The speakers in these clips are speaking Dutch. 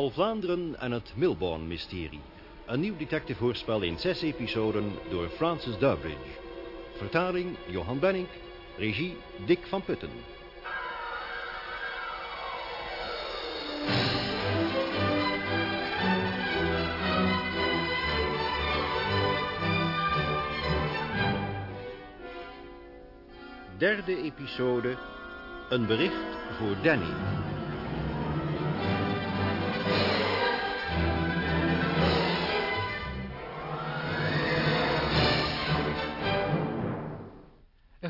Paul Vlaanderen en het Milborn-mysterie. Een nieuw detective-hoorspel in zes episoden door Francis Durbridge. Vertaling Johan Benning. Regie Dick van Putten. Derde episode. Een bericht voor Danny.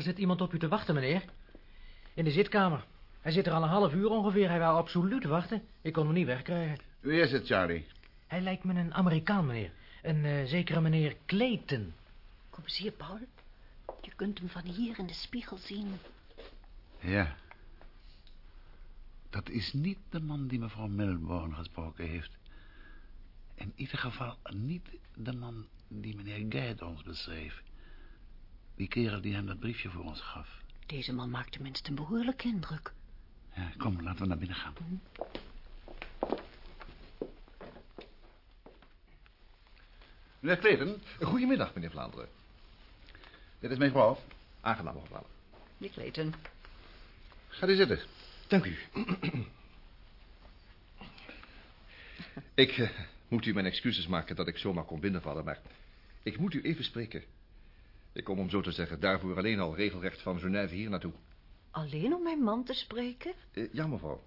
Er zit iemand op u te wachten, meneer. In de zitkamer. Hij zit er al een half uur ongeveer. Hij wou absoluut wachten. Ik kon hem niet wegkrijgen. Wie is het, Charlie? Hij lijkt me een Amerikaan, meneer. Een eh, zekere meneer Clayton. Kom eens hier, Paul. Je kunt hem van hier in de spiegel zien. Ja. Dat is niet de man die mevrouw Milborn gesproken heeft. In ieder geval niet de man die meneer Geit ons beschreef. Die kerel die hem dat briefje voor ons gaf. Deze man maakt tenminste een behoorlijke indruk. Ja, kom, laten we naar binnen gaan. Meneer Clayton, Goedemiddag, meneer Vlaanderen. dit is mijn vrouw. Aangenaam, mevrouw. Nick Clayton. Ga u zitten. Dank u. ik eh, moet u mijn excuses maken dat ik zomaar kon binnenvallen, maar ik moet u even spreken. Ik kom om zo te zeggen daarvoor alleen al regelrecht van Genève hier naartoe. Alleen om mijn man te spreken? Eh, ja, mevrouw.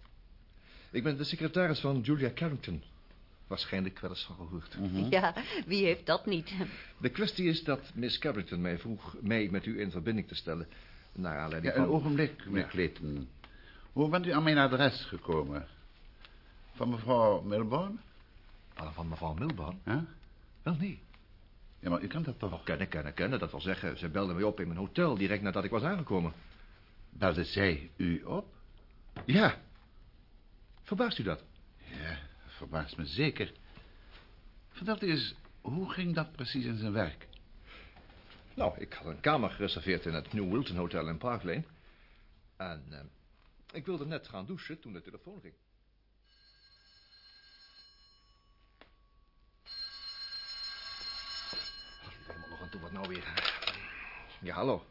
Ik ben de secretaris van Julia Carrington. Waarschijnlijk wel eens van gehoord. Ja, wie heeft dat niet? De kwestie is dat Miss Carrington mij vroeg mij met u in verbinding te stellen. Naar aanleiding Ja, een van... ogenblik, meneer Ja. Clayton. Hoe bent u aan mijn adres gekomen? Van mevrouw Milborn? Ah, van mevrouw Milborn? Huh? Wel, nee. Ja, maar u kent dat toch? Oh, kennen, kennen, kennen. Dat wil zeggen, ze belde mij op in mijn hotel direct nadat ik was aangekomen. Belde zij u op? Ja. Verbaast u dat? Ja, verbaast me zeker. Vertelt u eens, hoe ging dat precies in zijn werk? Nou, ik had een kamer gereserveerd in het New Wilton Hotel in Park Lane. En eh, ik wilde net gaan douchen toen de telefoon ging. Ach, helemaal nog aan toe, wat nou weer? Ja, hallo.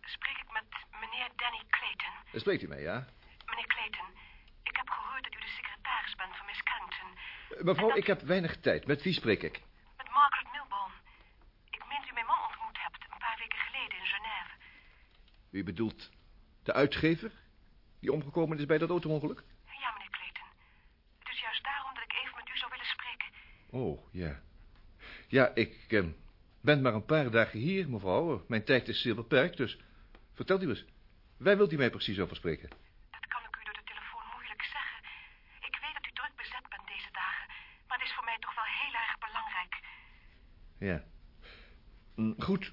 Spreek ik met meneer Danny Clayton? Spreekt u mee, ja? Meneer Clayton, ik heb gehoord dat u de secretaris bent van Miss Carrington. Eh, Mevrouw, ik heb weinig tijd. Met wie spreek ik? Met Margaret Milborn. Ik meen dat u mijn man ontmoet hebt een paar weken geleden in Genève. U bedoelt de uitgever? Die omgekomen is bij dat auto-ongeluk? Ja, meneer Clayton. Het is juist daarom dat ik even met u zou willen spreken. Oh, ja. Ja, ik eh, ben maar een paar dagen hier, mevrouw. Mijn tijd is zeer beperkt, dus vertelt u eens. Waar wilt u mij precies over spreken? Dat kan ik u door de telefoon moeilijk zeggen. Ik weet dat u druk bezet bent deze dagen, maar het is voor mij toch wel heel erg belangrijk. Ja. Mm, Goed.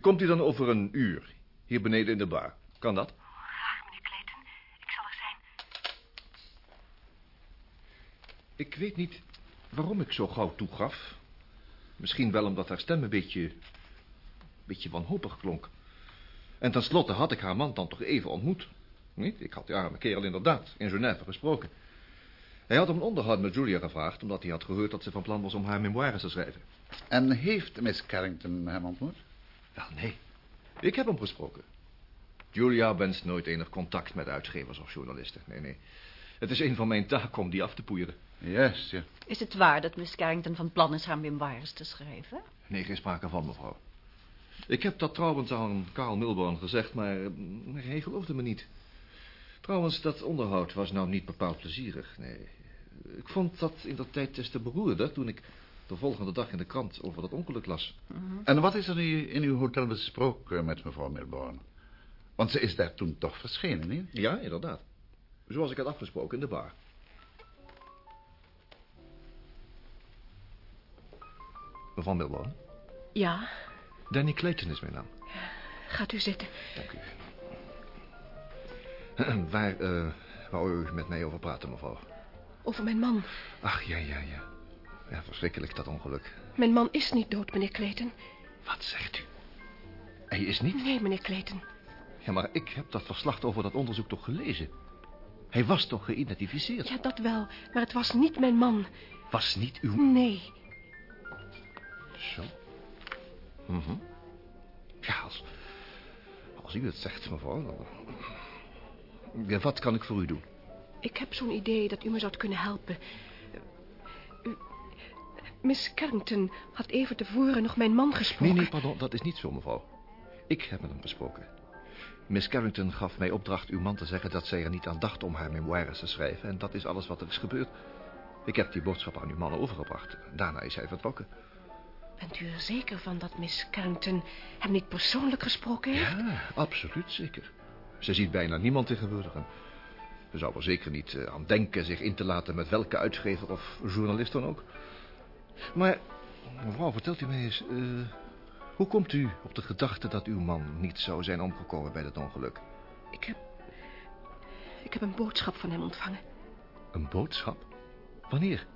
Komt u dan over een uur, hier beneden in de bar? Kan dat? Graag, meneer Clayton. Ik zal er zijn. Ik weet niet waarom ik zo gauw toegaf. Misschien wel omdat haar stem een beetje... een beetje wanhopig klonk. En tenslotte had ik haar man dan toch even ontmoet. Niet? Ik had die arme kerel inderdaad in Genève gesproken. Hij had om een onderhoud met Julia gevraagd... omdat hij had gehoord dat ze van plan was om haar memoires te schrijven. En heeft Miss Carrington hem ontmoet? Wel, nee. Ik heb hem gesproken. Julia wenst nooit enig contact met uitgevers of journalisten. Nee, nee. Het is een van mijn taken om die af te poeieren. Juist, ja. Is het waar dat Miss Carrington van plan is haar memoires te schrijven? Nee, geen sprake van, mevrouw. Ik heb dat trouwens aan Karl Milborn gezegd, maar, hij geloofde me niet. Trouwens, dat onderhoud was nou niet bepaald plezierig, nee. Ik vond dat in dat tijd des te beroerder toen ik de volgende dag in de krant over dat ongeluk las. En wat is er nu in uw hotel besproken met mevrouw Milborn? Want ze is daar toen toch verschenen, niet? Ja, inderdaad. Zoals ik had afgesproken in de bar. Mevrouw Milborn? Ja, Danny Clayton is mijn naam. gaat u zitten. Dank u. Waar eh wou u met mij over praten, mevrouw? Over mijn man. Ach, ja, ja, ja. Ja, verschrikkelijk, dat ongeluk. Mijn man is niet dood, meneer Clayton. Wat zegt u? Hij is niet? Nee, meneer Clayton. Ja, maar ik heb dat verslag over dat onderzoek toch gelezen? Hij was toch geïdentificeerd? Ja, dat wel, maar het was niet mijn man. Was niet uw... Nee. Zo. Mhm. Ja, als... Als u het zegt, mevrouw... dan- Ja, wat kan ik voor u doen? Ik heb zo'n idee dat u me zou kunnen helpen. U... Miss Carrington had even tevoren nog mijn man gesproken. Nee, nee, pardon, dat is niet zo, mevrouw. Ik heb met hem gesproken. Miss Carrington gaf mij opdracht uw man te zeggen dat zij er niet aan dacht om haar memoires te schrijven. En dat is alles wat er is gebeurd. Ik heb die boodschap aan uw man overgebracht. Daarna is hij vertrokken. Bent u er zeker van dat Miss Carrington hem niet persoonlijk gesproken heeft? Ja, absoluut zeker. Ze ziet bijna niemand tegenwoordig. En ze zou er zeker niet eh, aan denken zich in te laten met welke uitgever of journalist dan ook. Maar, mevrouw, vertelt u mij eens... eh, hoe komt u op de gedachte dat uw man niet zou zijn omgekomen bij dat ongeluk? Ik heb... Ik heb een boodschap van hem ontvangen. Een boodschap? Wanneer?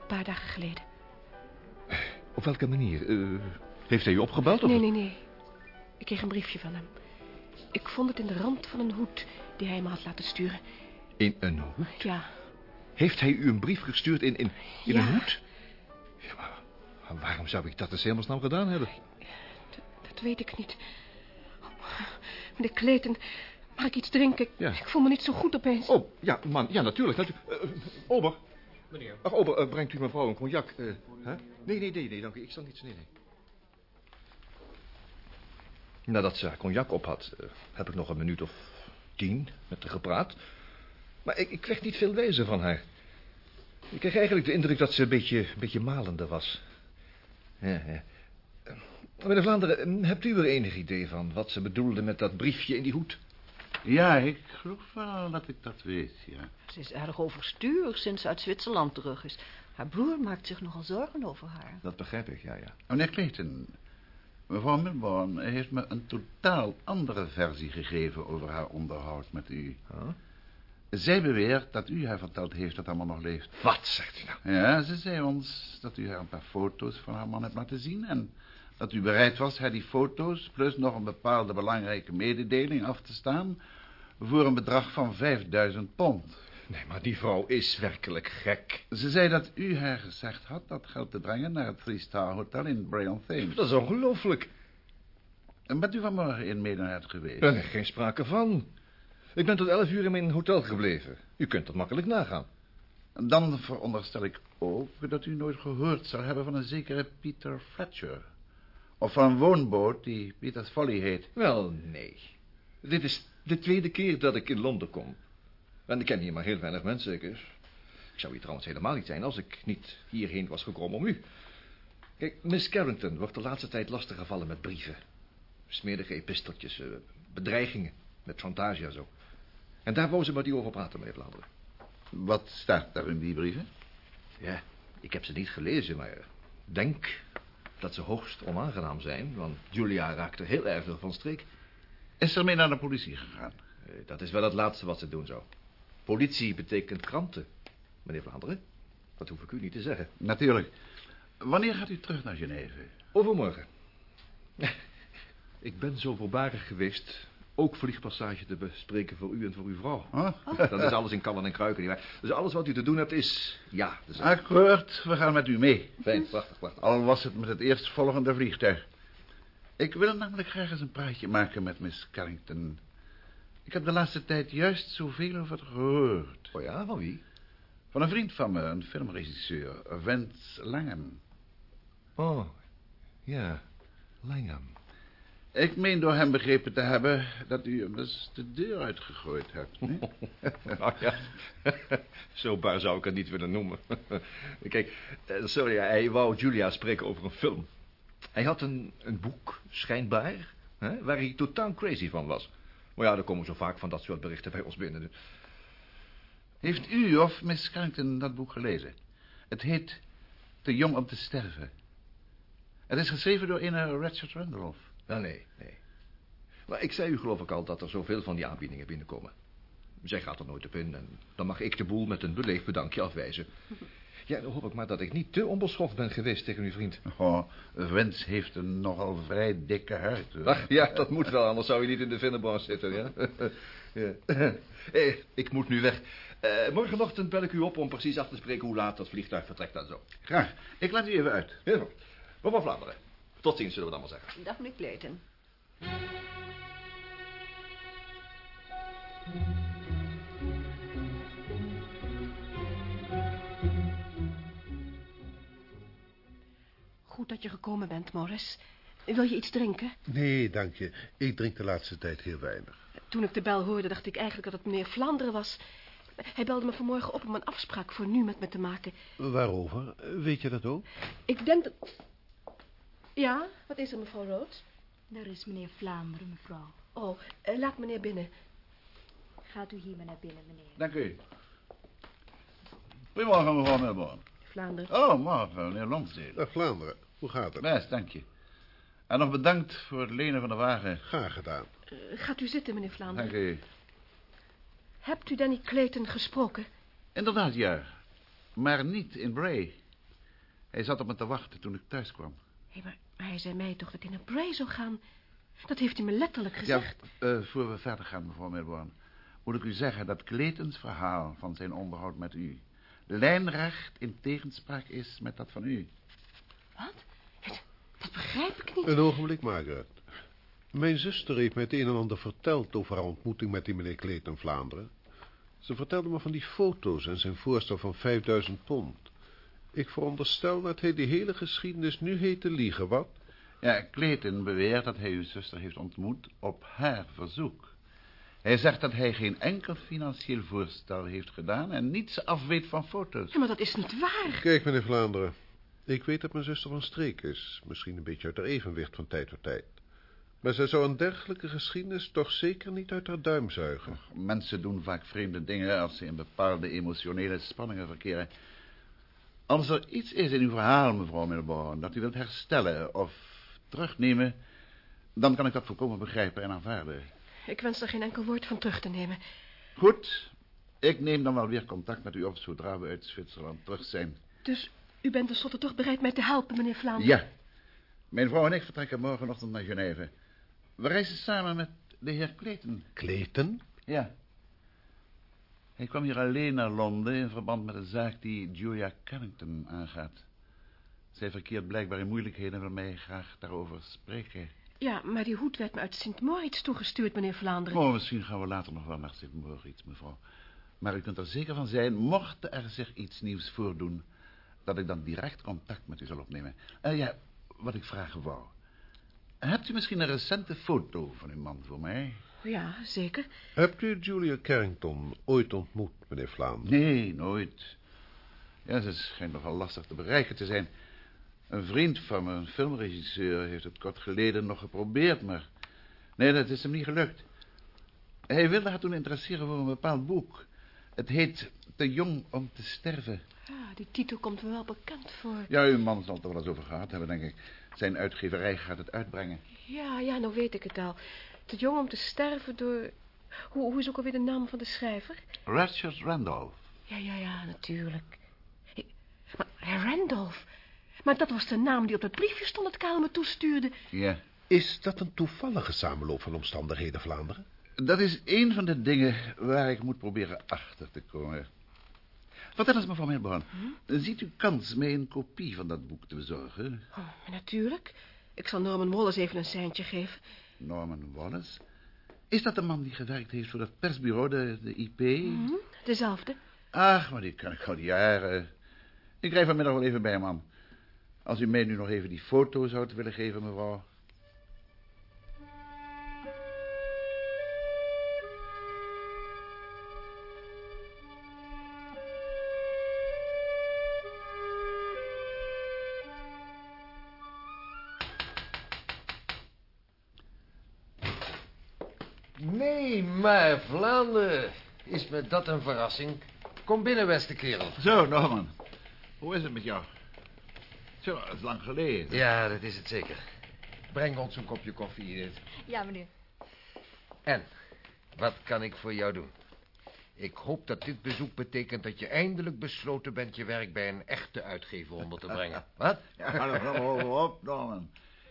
Een paar dagen geleden. Op welke manier? Eh, heeft hij u opgebeld? Of... Nee, nee, nee. Ik kreeg een briefje van hem. Ik vond het in de rand van een hoed die hij me had laten sturen. In een hoed? Ja, Heeft hij u een brief gestuurd in, in, in Ja. een hoed? Ja, maar maar waarom zou ik dat eens helemaal snel gedaan hebben? dat weet ik niet. Meneer Clayton, mag ik iets drinken? Ja. Ik voel me niet zo goed opeens. Oh, ja, man, ja, natuurlijk. natu eh, eh, Ober. Meneer. Ach, Ober, eh, brengt u mevrouw een cognac? eh? Nee, nee, nee, nee, dank u. Ik zal niets, nee. Nadat ze haar cognac op had, eh, heb ik nog een minuut of tien met haar gepraat. Maar ik, ik kreeg niet veel wezen van haar. Ik kreeg eigenlijk de indruk dat ze een beetje, een beetje malende was. Ja, ja. Meneer Vlaanderen, hebt u er enig idee van wat ze bedoelde met dat briefje in die hoed? Ja, ik geloof wel dat ik dat weet, ja. Ze is erg overstuur sinds ze uit Zwitserland terug is. Haar broer maakt zich nogal zorgen over haar. Dat begrijp ik, ja, ja. Meneer Clayton, mevrouw Milborn heeft me een totaal andere versie gegeven over haar onderhoud met u. Huh? Zij beweert dat u haar verteld heeft dat haar man nog leeft. Wat zegt u nou? Ja, ze zei ons dat u haar een paar foto's van haar man hebt laten zien... en dat u bereid was haar die foto's... plus nog een bepaalde belangrijke mededeling af te staan... voor een bedrag van 5000 pond. Nee, maar die vrouw is werkelijk gek. Ze zei dat u haar gezegd had dat geld te brengen... naar het Three Star Hotel in Bray Thames. Dat is ongelooflijk. En bent u vanmorgen in Maidenhead geweest? Er is geen sprake van. Ik ben tot elf uur in mijn hotel gebleven. U kunt dat makkelijk nagaan. Dan veronderstel ik ook dat u nooit gehoord zou hebben van een zekere Peter Fletcher. Of van een woonboot die Peter's Folly heet. Wel, nee. Dit is de tweede keer dat ik in Londen kom. En ik ken hier maar heel weinig mensen, ik, ik zou hier trouwens helemaal niet zijn als ik niet hierheen was gekomen om u. Kijk, Miss Carrington wordt de laatste tijd lastiggevallen met brieven. Smerige episteltjes, eh, bedreigingen, met chantage en zo. En daar wou ze met u over praten, meneer Vlaanderen. Wat staat daar in die brieven? Ja, ik heb ze niet gelezen, maar denk dat ze hoogst onaangenaam zijn, want Julia raakte heel erg veel van streek. Is er mee naar de politie gegaan? Eh, Dat is wel het laatste wat ze doen zou. Politie betekent kranten, meneer Vlaanderen. Dat hoef ik u niet te zeggen. Natuurlijk. Wanneer gaat u terug naar Genève? Overmorgen. Ik ben zo voorbarig geweest ook vliegpassage te bespreken voor u en voor uw vrouw. Huh? Dat is alles in kannen en kruiken. Dus alles wat u te doen hebt is ja. Dus Akkoord, we gaan met u mee. Fijn, prachtig, prachtig. Al was het met het eerstvolgende vliegtuig. Ik wil namelijk graag eens een praatje maken met Miss Carrington. Ik heb de laatste tijd juist zoveel over haar gehoord. Oh ja, van wie? Van een vriend van me, een filmregisseur, Vince Langham. Oh, ja, Langham. Ik meen door hem begrepen te hebben dat u hem dus de deur uitgegooid hebt. Nee? Nou ja, zo bar zou ik het niet willen noemen. Kijk, eh, sorry, hij wou Julia spreken over een film. Hij had een, een boek, schijnbaar, hè, waar hij totaal crazy van was. Maar ja, er komen zo vaak van dat soort berichten bij ons binnen. dus- Heeft u of Miss Carrington dat boek gelezen? Het heet Te jong om te sterven. Het is geschreven door een Richard Randolph. Ja, nee, nee. Maar ik zei u geloof ik al dat er zoveel van die aanbiedingen binnenkomen. Zij gaat er nooit op in en dan mag ik de boel met een beleefd bedankje afwijzen. Ja, dan hoop ik maar dat ik niet te onbeschoft ben geweest tegen uw vriend. Oh, Wens heeft een nogal vrij dikke huid. hoor. Ach, ja, dat moet wel, anders zou je niet in de vinnenbaan zitten, ja. ja. Eh, ik moet nu weg. Eh, morgenochtend bel ik u op om precies af te spreken hoe laat dat vliegtuig vertrekt en zo. Graag. Ik laat u even uit. Heel goed. Mevrouw Vlaanderen. Tot ziens, zullen we dan maar zeggen. Dag, meneer Clayton. Goed dat je gekomen bent, Morris. Wil je iets drinken? Nee, dank je. Ik drink de laatste tijd heel weinig. Toen ik de bel hoorde, dacht ik eigenlijk dat het meneer Vlaanderen was. Hij belde me vanmorgen op om een afspraak voor nu met me te maken. Waarover? Weet je dat ook? Ik denk dat... Ja, wat is er, mevrouw Roods? Daar is meneer Vlaanderen, mevrouw. Oh, eh, laat meneer binnen. Gaat u hier maar naar binnen, meneer. Dank u. Goedemorgen, mevrouw Melbourne. Vlaanderen. Oh, morgen, meneer Lonsdale. Dag Vlaanderen. Hoe gaat het? Best, dank je. En nog bedankt voor het lenen van de wagen. Graag gedaan. Eh, gaat u zitten, meneer Vlaanderen. Dank u. Hebt u Danny Clayton gesproken? Inderdaad, ja. Maar niet in Bray. Hij zat op me te wachten toen ik thuis kwam. Hé, maar, maar hij zei mij toch dat hij naar Bray zou gaan? Dat heeft hij me letterlijk gezegd. Ja, eh, voor we verder gaan, mevrouw Melbourne... moet ik u zeggen dat Claytons verhaal van zijn onderhoud met u... lijnrecht in tegenspraak is met dat van u. Wat? Dat, dat begrijp ik niet. Een ogenblik, Margaret. Mijn zuster heeft mij het een en ander verteld over haar ontmoeting met die meneer in Vlaanderen. Ze vertelde me van die foto's en zijn voorstel van 5000 pond. Ik veronderstel dat hij die hele geschiedenis nu heet te liegen, wat? Ja, Clayton beweert dat hij uw zuster heeft ontmoet op haar verzoek. Hij zegt dat hij geen enkel financieel voorstel heeft gedaan... en niets afweet van foto's. Ja, maar dat is niet waar. Kijk, meneer Vlaanderen. Ik weet dat mijn zuster van streek is. Misschien een beetje uit haar evenwicht van tijd tot tijd. Maar zij zou een dergelijke geschiedenis toch zeker niet uit haar duim zuigen. Mensen doen vaak vreemde dingen als ze in bepaalde emotionele spanningen verkeren. Als er iets is in uw verhaal, mevrouw Milborn, dat u wilt herstellen of terugnemen... dan kan ik dat volkomen begrijpen en aanvaarden. Ik wens er geen enkel woord van terug te nemen. Goed, ik neem dan wel weer contact met u op zodra we uit Zwitserland terug zijn. Dus u bent tenslotte toch bereid mij te helpen, meneer Vlaanderen? Ja. Mijn vrouw en ik vertrekken morgenochtend naar Genève. We reizen samen met de heer Clayton. Clayton? Ja. Hij kwam hier alleen naar Londen in verband met een zaak die Julia Carrington aangaat. Zij verkeert blijkbaar in moeilijkheden en wil mij graag daarover spreken. Ja, maar die hoed werd me uit Sint Moritz toegestuurd, meneer Vlaanderen. Oh, misschien gaan we later nog wel naar Sint Moritz, mevrouw. Maar u kunt er zeker van zijn, mocht er zich iets nieuws voordoen... dat ik dan direct contact met u zal opnemen. En ja, wat ik vragen wou. Hebt u misschien een recente foto van uw man voor mij? Ja, zeker. Hebt u Julia Carrington ooit ontmoet, meneer Vlaanderen? Nee, nooit. Ja, ze schijnt nogal lastig te bereiken te zijn. Een vriend van me, een filmregisseur, heeft het kort geleden nog geprobeerd, maar... Nee, dat is hem niet gelukt. Hij wilde haar toen interesseren voor een bepaald boek. Het heet Te jong om te sterven. Ja, die titel komt me wel bekend voor. Ja, uw man zal het er wel eens over gehad hebben, denk ik. Zijn uitgeverij gaat het uitbrengen. Ja, ja, nou weet ik het al. Te jong om te sterven door... Hoe, hoe is ook alweer de naam van de schrijver? Richard Randolph. Ja, ja, ja, natuurlijk. Hé, Maar Randolph... Maar dat was de naam die op het briefje stond dat Karel me toestuurde. Ja. Is dat een toevallige samenloop van omstandigheden, Vlaanderen? Dat is een van de dingen waar ik moet proberen achter te komen. Vertel eens, mevrouw Milborn. Ziet u kans mij een kopie van dat boek te bezorgen? Oh, natuurlijk. Ik zal Norman Wallace even een seintje geven. Norman Wallace? Is dat de man die gewerkt heeft voor dat persbureau, de, de IP? Hm, dezelfde. Ach, maar die kan ik al jaren. Ik rij vanmiddag wel even bij hem aan. Als u mij nu nog even die foto zou willen geven, mevrouw. Maar Vlaanderen. Is me dat een verrassing? Kom binnen, beste kerel. Zo, Norman. Hoe is het met jou? Zo, dat is lang geleden. Ja, dat is het zeker. Breng ons een kopje koffie, Edith. Ja, meneer. En, wat kan ik voor jou doen? Ik hoop dat dit bezoek betekent dat je eindelijk besloten bent... je werk bij een echte uitgever onder te brengen. Wat? Ja, dan gaan we op, Norman.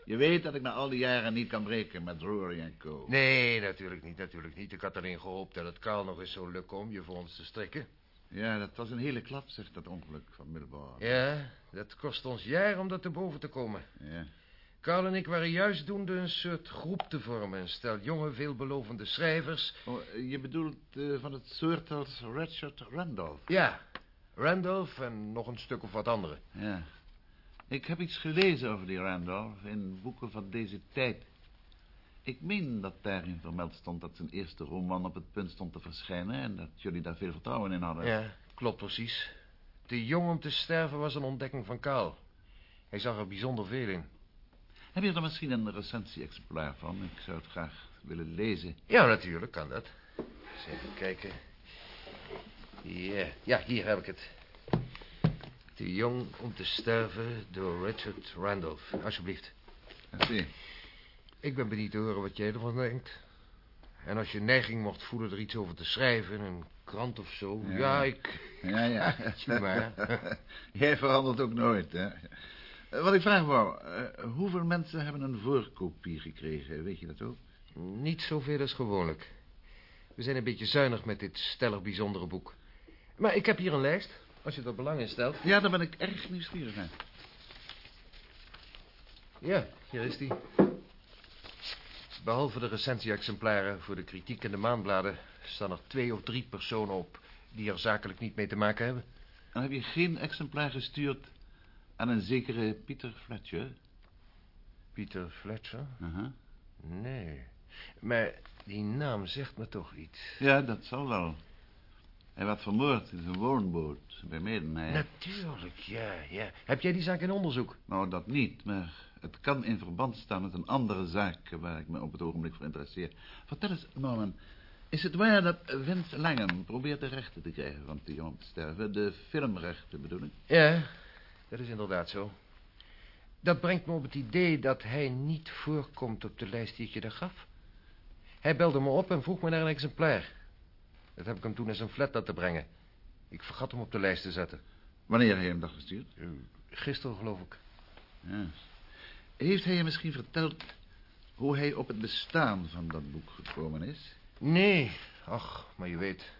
Je weet dat ik na al die jaren niet kan breken met Drury en Co. Nee, natuurlijk niet, natuurlijk niet. Ik had alleen gehoopt dat het Carl nog eens zou lukken om je voor ons te strikken. Ja, dat was een hele klap, zegt dat ongeluk van Milborn. Ja, dat kost ons jaren om dat te boven te komen. Ja. Carl en ik waren juist doende een soort groep te vormen. Een stel jonge, veelbelovende schrijvers. Oh, je bedoelt eh, van het soort als Richard Randolph? Ja, Randolph en nog een stuk of wat anderen. Ja. Ik heb iets gelezen over die Randolph in boeken van deze tijd. Ik meen dat daarin vermeld stond dat zijn eerste roman op het punt stond te verschijnen... en dat jullie daar veel vertrouwen in hadden. Ja, klopt precies. Te jong om te sterven was een ontdekking van Carl. Hij zag er bijzonder veel in. Heb je er misschien een recensie-exemplaar van? Ik zou het graag willen lezen. Ja, natuurlijk kan dat. Eens even kijken. Ja, ja, hier heb ik het. Te jong om te sterven door Richard Randolph. Alsjeblieft. Merci. Ik ben benieuwd te horen wat jij ervan denkt. En als je neiging mocht voelen er iets over te schrijven... in een krant of zo... Ja, Ja. ik... Ja, ja. Zie maar. Jij verandert ook nooit, hè? Wat ik vraag wou, eh, hoeveel mensen hebben een voorkopie gekregen? Weet je dat ook? Niet zoveel als gewoonlijk. We zijn een beetje zuinig met dit stellig bijzondere boek. Maar ik heb hier een lijst, als je er belang in stelt. Ja, daar ben ik erg nieuwsgierig naar. Ja, hier is die. Behalve de recensie-exemplaren voor de kritiek en de maandbladen... staan er twee of drie personen op die er zakelijk niet mee te maken hebben. Dan heb je geen exemplaar gestuurd aan een zekere Pieter Fletcher? Pieter Fletcher? Uh-huh. Nee. Maar die naam zegt me toch iets. Ja, dat zal wel. Hij werd vermoord in zijn woonboot bij Medenheim. Natuurlijk, ja, ja. Heb jij die zaak in onderzoek? Nou, dat niet, maar het kan in verband staan met een andere zaak... waar ik me op het ogenblik voor interesseer. Vertel eens, Norman, is het waar dat Vince Langham probeert de rechten te krijgen van die jongen te sterven? De filmrechten bedoel ik? Ja, dat is inderdaad zo. Dat brengt me op het idee dat hij niet voorkomt op de lijst die ik je daar gaf. Hij belde me op en vroeg me naar een exemplaar. Dat heb ik hem toen naar zijn flat laten brengen. Ik vergat hem op de lijst te zetten. Wanneer hij hem dat gestuurd? Gisteren, geloof ik. Ja. Heeft hij je misschien verteld hoe hij op het bestaan van dat boek gekomen is? Nee, ach, maar je weet...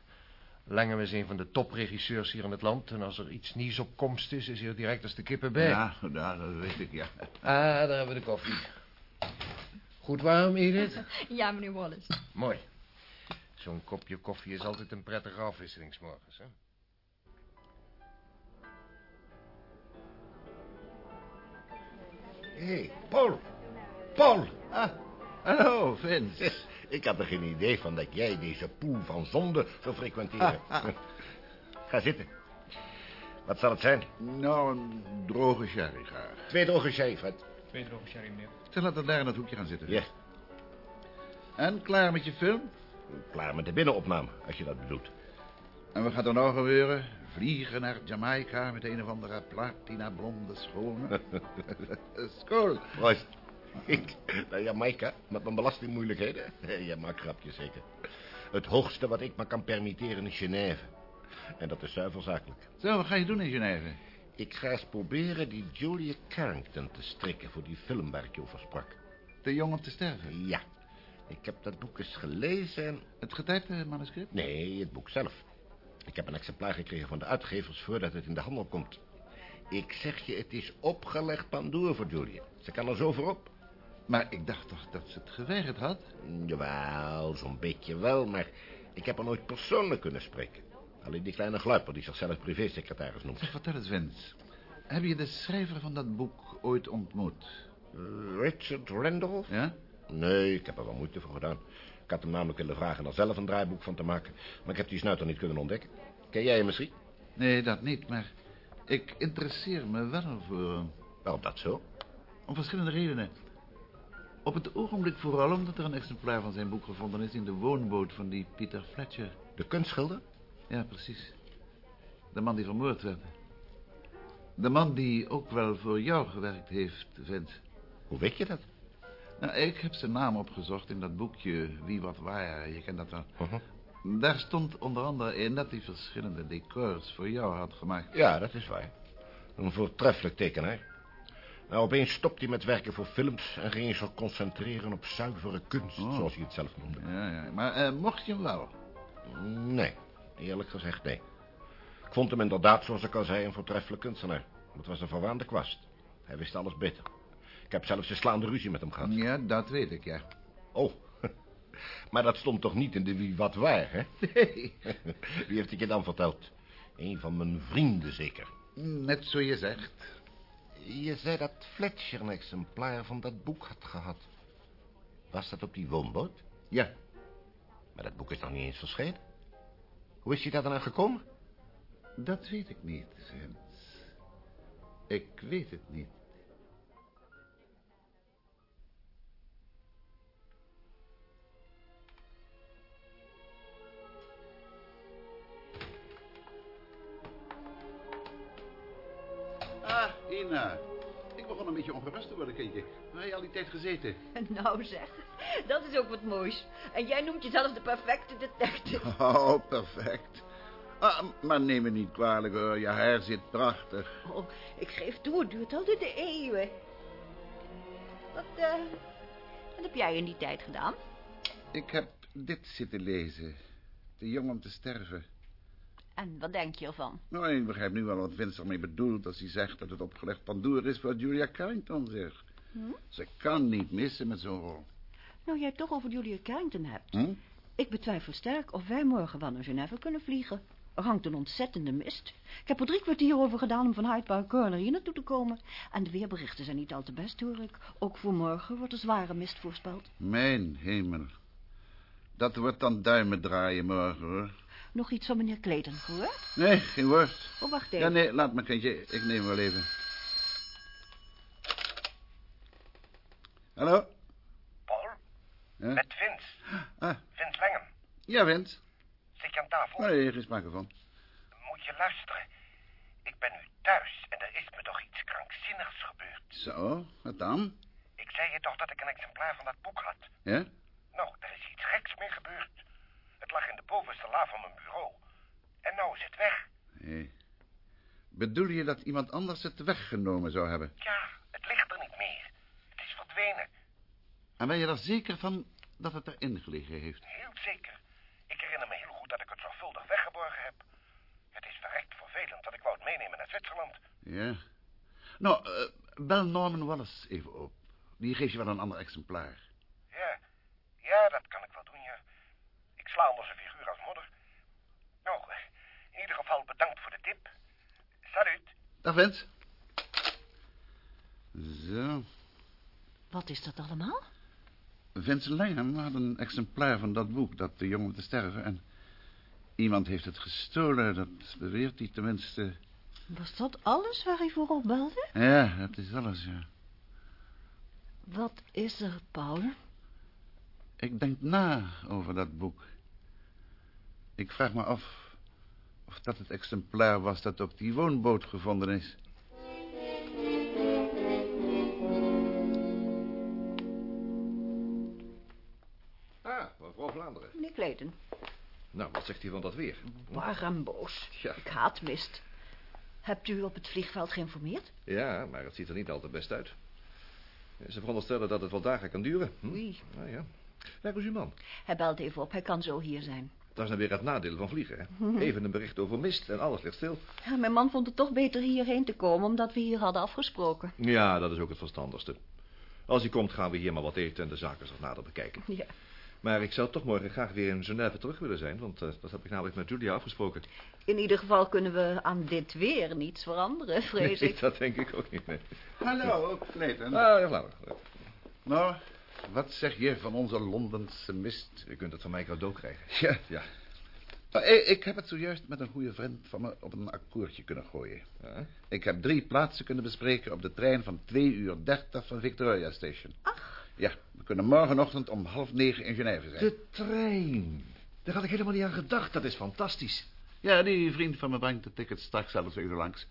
Langham is een van de topregisseurs hier in het land... en als er iets nieuws op komst is, is hij er direct als de kippen bij. Ja, ja, dat weet ik, ja. Ah, daar hebben we de koffie. Goed warm, Edith? Ja, meneer Wallace. Mooi. Zo'n kopje koffie is altijd een prettige afwisseling 's morgens, hè? Hé, hey, Paul. Paul. Ah, hallo, Vince. Ik had er geen idee van dat jij deze poel van zonde zou frequenteren. Ga zitten. Wat zal het zijn? Nou, een droge sherry graag. Twee droge sherry, Fred. Twee droge sherry, meneer. Zeg, laten we daar in het hoekje gaan zitten. Ja, En klaar met je film? Klaar met de binnenopname, als je dat bedoelt. En wat gaat er nou gebeuren? Vliegen naar Jamaica met een of andere platina blonde schone. School. Proost. Ik naar Jamaica met mijn belastingmoeilijkheden. Je maakt grapjes zeker. Het hoogste wat ik me kan permitteren is Genève. En dat is zuiver zakelijk. Zo, wat ga je doen in Genève? Ik ga eens proberen die Julia Carrington te strikken voor die film waar ik je over sprak. Te jong om te sterven? Ja. Ik heb dat boek eens gelezen en... Het getypte manuscript? Nee, het boek zelf. Ik heb een exemplaar gekregen van de uitgevers voordat het in de handel komt. Ik zeg je, het is opgelegd pandoer voor Julia. Ze kan er zo voor op. Maar ik dacht toch dat ze het geweigerd had? Jawel, zo'n beetje wel, maar ik heb haar nooit persoonlijk kunnen spreken. Alleen die kleine gluiper die zichzelf privésecretaris noemt. Zeg, vertel eens, Vince. Heb je de schrijver van dat boek ooit ontmoet? Richard Randolph? Ja? Nee, ik heb er wel moeite voor gedaan. Ik had hem namelijk willen vragen er zelf een draaiboek van te maken. Maar ik heb die snuiter niet kunnen ontdekken. Ken jij hem misschien? Nee, dat niet, maar ik interesseer me wel voor hem. Waarom dat zo? Om verschillende redenen. Op het ogenblik vooral omdat er een exemplaar van zijn boek gevonden is... in de woonboot van die Pieter Fletcher. De kunstschilder? Ja, precies. De man die vermoord werd. De man die ook wel voor jou gewerkt heeft, Vince. Hoe weet je dat? Nou, ik heb zijn naam opgezocht in dat boekje Wie wat waar. Je kent dat wel. Uh-huh. Daar stond onder andere in dat hij verschillende decors voor jou had gemaakt. Ja, dat is waar. Een voortreffelijk tekenaar. Nou, opeens stopte hij met werken voor films... en ging zich concentreren op zuivere kunst, Oh. zoals hij het zelf noemde. Ja, ja. Maar eh, mocht je hem wel? Nee, eerlijk gezegd nee. Ik vond hem inderdaad, zoals ik al zei, een voortreffelijk kunstenaar. Het was een verwaande kwast. Hij wist alles beter. Ik heb zelfs een slaande ruzie met hem gehad. Ja, dat weet ik, ja. Oh, maar dat stond toch niet in de wie wat waar, hè? Nee. Wie heeft het je dan verteld? Een van mijn vrienden zeker. Net zo je zegt. Je zei dat Fletcher een exemplaar van dat boek had gehad. Was dat op die woonboot? Ja. Maar dat boek is nog niet eens verschenen. Hoe is hij daar dan aan gekomen? Dat weet ik niet, Vince. Ik weet het niet. Beetje ongerust te worden, kindje. Waar heb je al die tijd gezeten? Nou zeg, dat is ook wat moois. En jij noemt jezelf de perfecte detective. Oh, perfect. Ah, maar neem me niet kwalijk, hoor. Je haar zit prachtig. Oh, ik geef toe, het duurt altijd de eeuwen. Wat, eh, wat heb jij in die tijd gedaan? Ik heb dit zitten lezen. Te jong om te sterven. En wat denk je ervan? Nou, ik begrijp nu wel wat Vince ermee bedoelt... als hij zegt dat het opgelegd pandoer is wat Julia Carrington zegt. Hm? Ze kan niet missen met zo'n rol. Nou, jij het toch over Julia Carrington hebt. Hm? Ik betwijfel sterk of wij morgen wel naar Genève kunnen vliegen. Er hangt een ontzettende mist. Ik heb er drie kwartier over gedaan om van Hyde Park Corner hier naartoe te komen. En de weerberichten zijn niet al te best, hoor ik. Ook voor morgen wordt er zware mist voorspeld. Mijn hemel. Dat wordt dan duimen draaien morgen, hoor. Nog iets van meneer Clayton gehoord? Nee, geen woord. Oh, wacht even. Ja, nee, laat me, kindje. Ik neem wel even. Hallo? Paul, Ja? met Vince. Ah, Vince Langham. ja, Vince. Zit je aan tafel? Nee, geen sprake van. Moet je luisteren. Ik ben nu thuis en er is me toch iets krankzinnigs gebeurd. Zo, wat dan? Ik zei je toch dat ik een exemplaar van dat boek had? Ja? Nou, er is iets geks mee gebeurd. Het lag in de bovenste la van mijn bureau. En nou is het weg. Nee. Bedoel je dat iemand anders het weggenomen zou hebben? Ja, het ligt er niet meer. Het is verdwenen. En ben je er zeker van dat het erin gelegen heeft? Heel zeker. Ik herinner me heel goed dat ik het zorgvuldig weggeborgen heb. Het is verrekt vervelend dat ik wou het meenemen naar Zwitserland. Ja. Nou, eh, bel Norman Wallace even op. Die geeft je wel een ander exemplaar. Ja, ja, dat kan ik wel zijn figuur als modder. Nou, in ieder geval bedankt voor de tip. Salut. Dag, Vince. Zo. Wat is dat allemaal? Vince Langham had een exemplaar van dat boek, dat de jong om te sterven. En iemand heeft het gestolen, dat beweert hij tenminste. Was dat alles waar hij voor opbelde? Ja, dat is alles, ja. Wat is er, Paul? Ik denk na over dat boek. Ik vraag me af of dat het exemplaar was dat op die woonboot gevonden is. Ah, mevrouw Vlaanderen. Meneer Clayton. Nou, wat zegt u van dat weer? En boos. Ja. Ik haat mist. Hebt u op het vliegveld geïnformeerd? Ja, maar het ziet er niet al te best uit. Ze veronderstellen dat het wel dagen kan duren. Hm? Oei. Nou ja. Waar is uw man? Hij belt even op. Hij kan zo hier zijn. Dat is dan weer het nadeel van vliegen, hè? Even een bericht over mist en alles ligt stil. Ja, mijn man vond het toch beter hierheen te komen... omdat we hier hadden afgesproken. Ja, dat is ook het verstandigste. Als hij komt, gaan we hier maar wat eten en de zaken zich nader bekijken. Ja. Maar ik zou toch morgen graag weer in Genève terug willen zijn, want eh, dat heb ik namelijk met Julia afgesproken. In ieder geval kunnen we aan dit weer niets veranderen, vrees Nee, ik. dat denk ik ook niet, nee. Hallo, Clayton. Ah, ja. Nou, wat zeg je van onze Londense mist? U kunt het van mij cadeau krijgen. Ja. Ja. Nou, ik, heb het zojuist met een goede vriend van me op een akkoordje kunnen gooien. Ja. Ik heb drie plaatsen kunnen bespreken op de trein van 2 uur 30 van Victoria Station. Ach. Ja, we kunnen morgenochtend om half negen in Genève zijn. De trein. Daar had ik helemaal niet aan gedacht. Dat is fantastisch. Ja, die vriend van me brengt de tickets straks zelfs weer langs.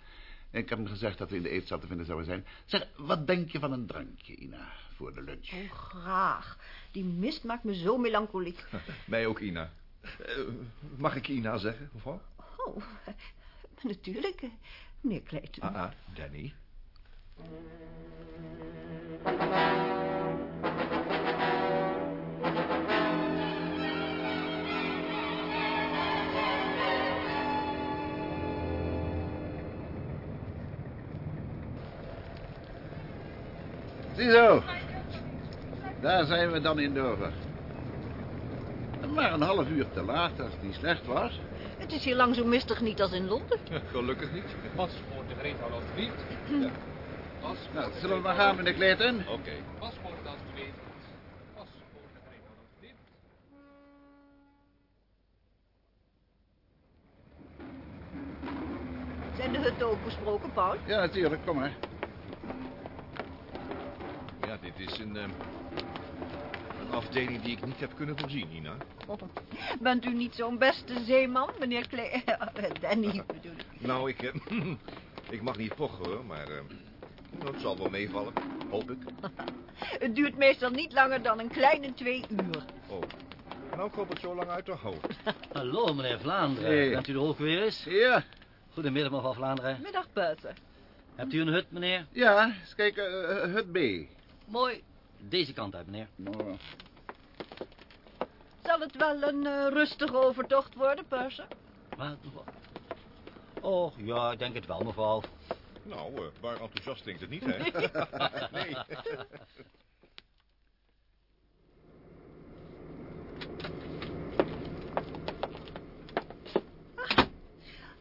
Ik heb hem gezegd dat we in de eetzaal te vinden zouden zijn. Zeg, wat denk je van een drankje, Ina, voor de lunch? Oh, graag. Die mist maakt me zo melancholiek. Mij ook, Ina. Eh, mag ik Ina zeggen, mevrouw? Oh, natuurlijk, eh, meneer Clayton. Ah, ah, Danny. Ziezo. Daar zijn we dan in Dover. Maar een half uur te laat als die slecht was. Het is hier lang zo mistig niet als in Londen. Gelukkig niet. Paspoort de Greethal alstublieft. Ja. Paspoort. Nou, zullen we maar gaan, meneer Clayton? Oké. Paspoort alstublieft. Paspoort de alstublieft. Zijn de hutten ook besproken, Paul? Ja, natuurlijk. Kom maar. Ja, dit is een, ehm, een afdeling die ik niet heb kunnen voorzien, Ina. Oh, bent u niet zo'n beste zeeman, meneer Clay? Danny bedoel ik. Nou, ik, eh, ik mag niet pochen, hoor, maar eh, dat zal wel meevallen, hoop ik. Het duurt meestal niet langer dan een kleine twee uur. Oh, nou, hoop het zo lang uit te houden. Hallo, meneer Vlaanderen. Hey. Bent u er ook weer eens? Ja. Goedemiddag, mevrouw Vlaanderen. Middag buiten. Hebt u een hut, meneer? Ja, eens kijken. eh, hut B. Mooi. Deze kant uit, meneer. Zal het wel een eh, rustige overtocht worden, Purser? Wat? Oh, ja, ik denk het wel, mevrouw. Nou, eh, waar enthousiast klinkt het niet, hè? nee.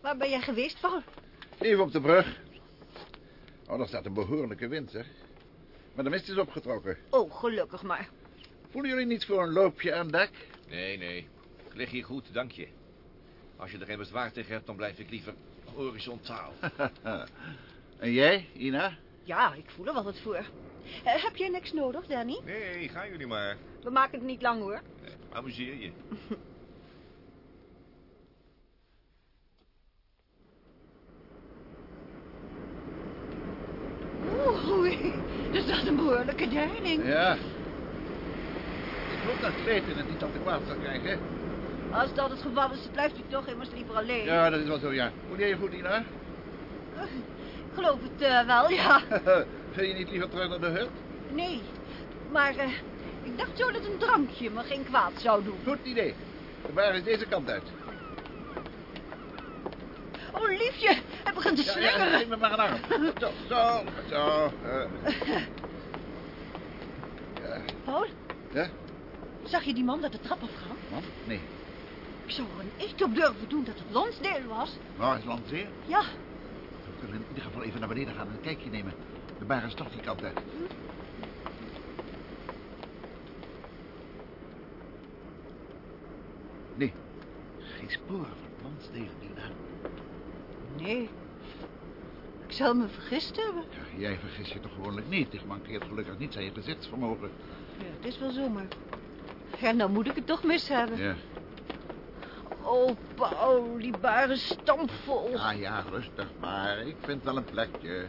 Waar ben jij geweest, Paul? Even op de brug. Oh, daar staat een behoorlijke wind, zeg. Maar de mist is opgetrokken. Oh, gelukkig maar. Voelen jullie niet voor een loopje aan dek? Nee, nee. Ik lig hier goed, dank je. Als je er geen bezwaar tegen hebt, dan blijf ik liever horizontaal. en jij, Ina? Ja, ik voel er wel wat voor. Eh, heb jij niks nodig, Danny? Nee, gaan jullie maar. We maken het niet lang, hoor. Nee, amuseer je. Oeh. Er staat een behoorlijke deining. Ja. Ik hoop dat Clayton het niet al te kwaad zal krijgen. Als dat het geval is, blijft u toch immers liever alleen. Ja, dat is wel zo, ja. Voel jij je goed, Ina? Ik geloof het eh, wel, ja. Wil je niet liever terug naar de hut? Nee, maar eh, ik dacht zo dat een drankje me geen kwaad zou doen. Goed idee. De bar is deze kant uit. Oh, liefje, hij begint te Ja, slingeren. ja, geef me maar een arm. Zo, zo, zo. eh. Ja. Paul, Ja? zag je die man dat de trap afgaan? Man? Nee. Ik zou er niet op durven doen dat het Lonsdale was. Waar is Landzeer? Ja, We kunnen in ieder geval even naar beneden gaan en een kijkje nemen. De bar is toch die kant uit. Nee. Geen sporen van Landzeer, Ina. Nee. Ik zal me vergist hebben. Ja, jij vergis je toch gewoonlijk niet. Ik mankeert gelukkig niet zijn je gezichtsvermogen. Ja, het is wel zo, maar... Ja, nou moet ik het toch mis hebben. Ja. Oh, Paul, die bar is stampvol. Ja, ja, rustig maar. Ik vind wel een plekje.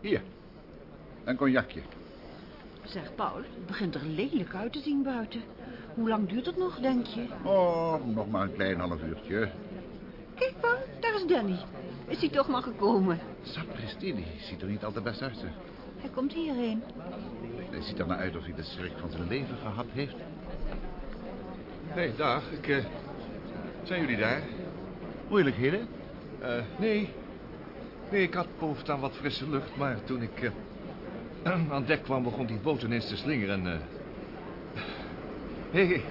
Hier. Een cognacje. Zeg, Paul, het begint er lelijk uit te zien buiten. Hoe lang duurt het nog, denk je? Oh, nog maar een klein half uurtje. Kijk, Paul, daar is Danny. Is hij toch maar gekomen? Sapristini ziet er niet al te best uit. zeg. Hij komt hierheen. Hij ziet er maar uit of hij de schrik van zijn leven gehad heeft. Hé, dag. Ik, eh, zijn jullie daar? Moeilijkheden? Eh, nee. Nee, ik had behoefte aan wat frisse lucht, maar toen ik eh, aan dek kwam, begon die boot ineens te slingeren en... eh Hé, hey,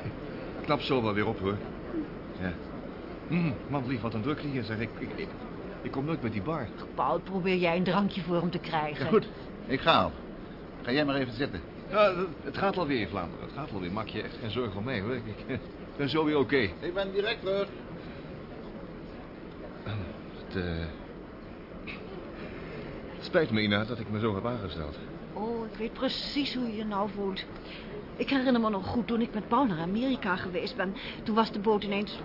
knap zo wel weer op, hoor. Ja. Mm, man, lief, wat een drukte hier, zeg. Ik, ik, ik, ik kom nooit met die bar. Paul, probeer jij een drankje voor hem te krijgen. Ja, goed. Ik ga al. Ga jij maar even zitten. Ja, het gaat alweer, Vlaanderen. Het gaat alweer. Maak je echt geen zorgen om mij, hoor. Ik, ik ben zo weer oké. Ik ben direct terug. Het, eh, het spijt me, Ina, dat ik me zo heb aangesteld. Oh, ik weet precies hoe je je nou voelt. Ik herinner me nog goed toen ik met Paul naar Amerika geweest ben. Toen was de boot ineens...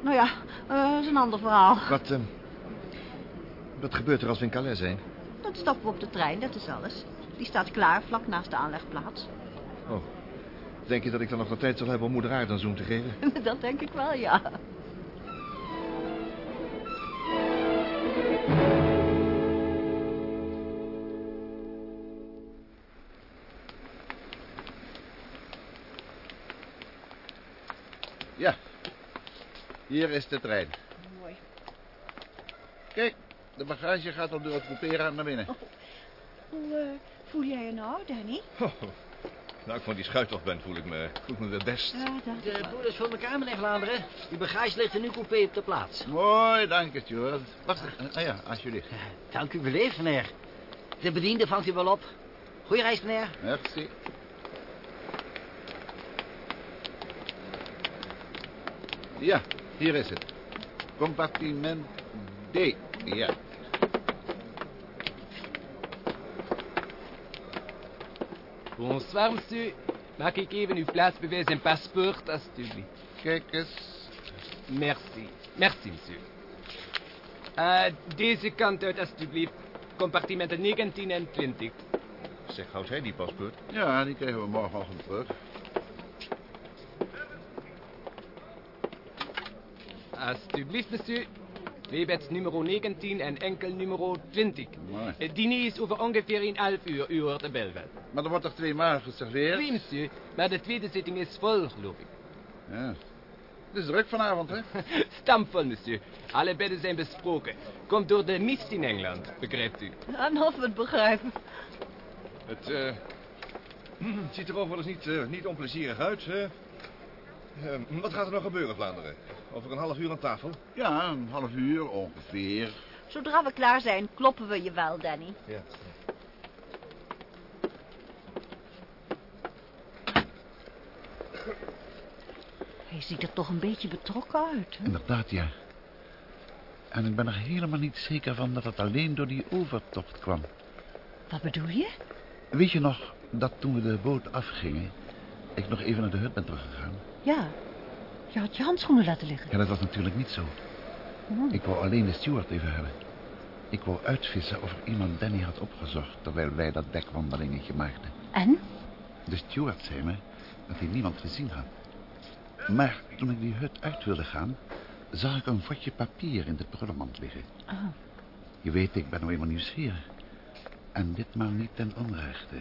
Nou ja, dat is een ander verhaal. Wat, eh, wat gebeurt er als we in Calais zijn? Dat stappen we op de trein, dat is alles. Die staat klaar, vlak naast de aanlegplaats. Oh. Denk je dat ik dan nog de tijd zal hebben om moeder aarde een zoen te geven? dat denk ik wel, ja. Ja, hier is de trein. Mooi. Kijk, de bagage gaat al door het coupé naar binnen. Hoe eh, voel jij je nou, Danny? Nou, ik van die schuittocht ben, voel ik me, voel ik me weer best. Ja, dacht De voor elkaar, meneer Vlaanderen. Die bagage ligt in uw coupé op de plaats. Mooi, dank je, Stuart. Wacht, uh, ja, alsjeblieft. Dank u beleefd, meneer. De bediende vangt u wel op. Goeie reis, meneer. Merci. Ja, hier is het. Compartiment D. Ja. Bonsoir, monsieur. Maak ik even uw plaatsbewijs en paspoort, alstublieft. Kijk eens. Merci. Merci, monsieur. Uh, deze kant uit, alstublieft. Compartimenten 19 en 20. Zeg, houdt hij die paspoort? Ja, die krijgen we morgenochtend terug. Alsjeblieft, monsieur. Tweebed nummer 19 en enkel nummer 20. Mooi. Het diner is over ongeveer een half uur. U hoort de bel wel. Maar er wordt toch twee maal geserveerd? Oui, monsieur. Maar de tweede zitting is vol, geloof ik. Ja. Het is druk vanavond, hè? Stampvol, monsieur. Alle bedden zijn besproken. Komt door de mist in Engeland, begrijpt u? En of we het begrijpen. Het, eh... het ziet er overigens niet, eh, niet onplezierig uit, hè? Eh, wat gaat er nog gebeuren, Vlaanderen? Over een half uur aan tafel? Ja, een half uur ongeveer. Zodra we klaar zijn, kloppen we je wel, Danny. Ja. Hij ziet er toch een beetje betrokken uit. Hè? Inderdaad, ja. En ik ben er helemaal niet zeker van dat het alleen door die overtocht kwam. Wat bedoel je? Weet je nog dat toen we de boot afgingen... ik nog even naar de hut ben teruggegaan? Ja. Je had je handschoenen laten liggen. Ja, dat was natuurlijk niet zo. Ik wou alleen de steward even hebben. Ik wou uitvissen of er iemand Danny had opgezocht... terwijl wij dat dekwandelingetje maakten. En? De steward zei me dat hij niemand gezien had. Maar toen ik die hut uit wilde gaan... zag ik een vodje papier in de prullenmand liggen. Oh. Je weet, ik ben nou eenmaal nieuwsgierig. En ditmaal niet ten onrechte.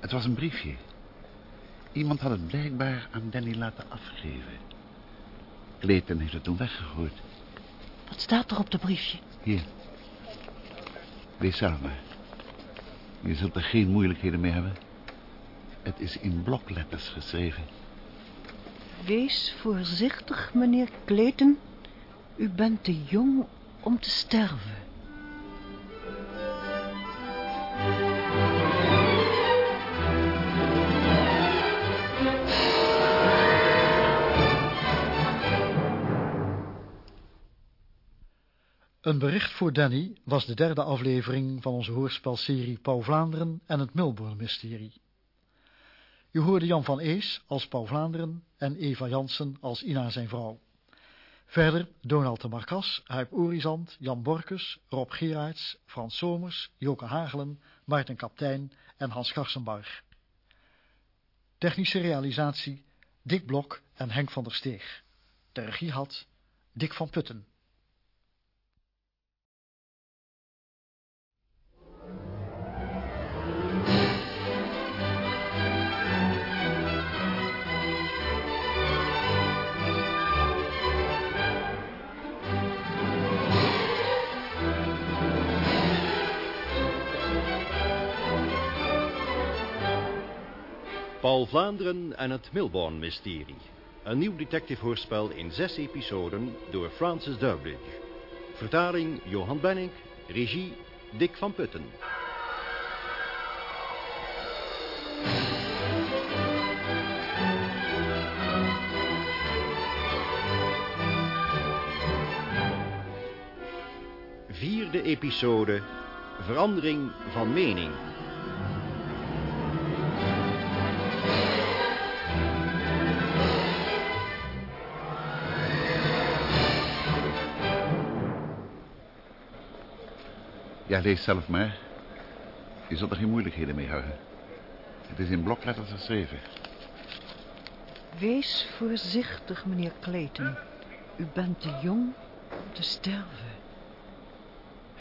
Het was een briefje. Iemand had het blijkbaar aan Danny laten afgeven. Clayton heeft het toen weggegooid. Wat staat er op de briefje? Hier. Lees zelf maar. Je zult er geen moeilijkheden mee hebben. Het is in blokletters geschreven. Wees voorzichtig, meneer Clayton. U bent te jong om te sterven. Een bericht voor Danny was de derde aflevering van onze hoorspelserie Pauw Vlaanderen en het Milborn-mysterie. Je hoorde Jan van Ees als Pauw Vlaanderen en Eva Jansen als Ina zijn vrouw. Verder Donald de Marcas, Huip Orizant, Jan Borkus, Rob Geraerts, Frans Somers, Joke Hagelen, Maarten Kaptein en Hans Garsenbarg. Technische realisatie Dick Blok en Henk van der Steeg. De regie had Dick van Putten. Paul Vlaanderen en het Milborn-mysterie. Een nieuw detectivehoorspel in zes episoden door Francis Durbridge. Vertaling Johan Benink, regie Dick van Putten. Vierde episode, verandering van mening. Ja, lees zelf maar. Je zult er geen moeilijkheden mee hebben. Het is in blokletters geschreven. Wees voorzichtig, meneer Clayton. U bent te jong om te sterven.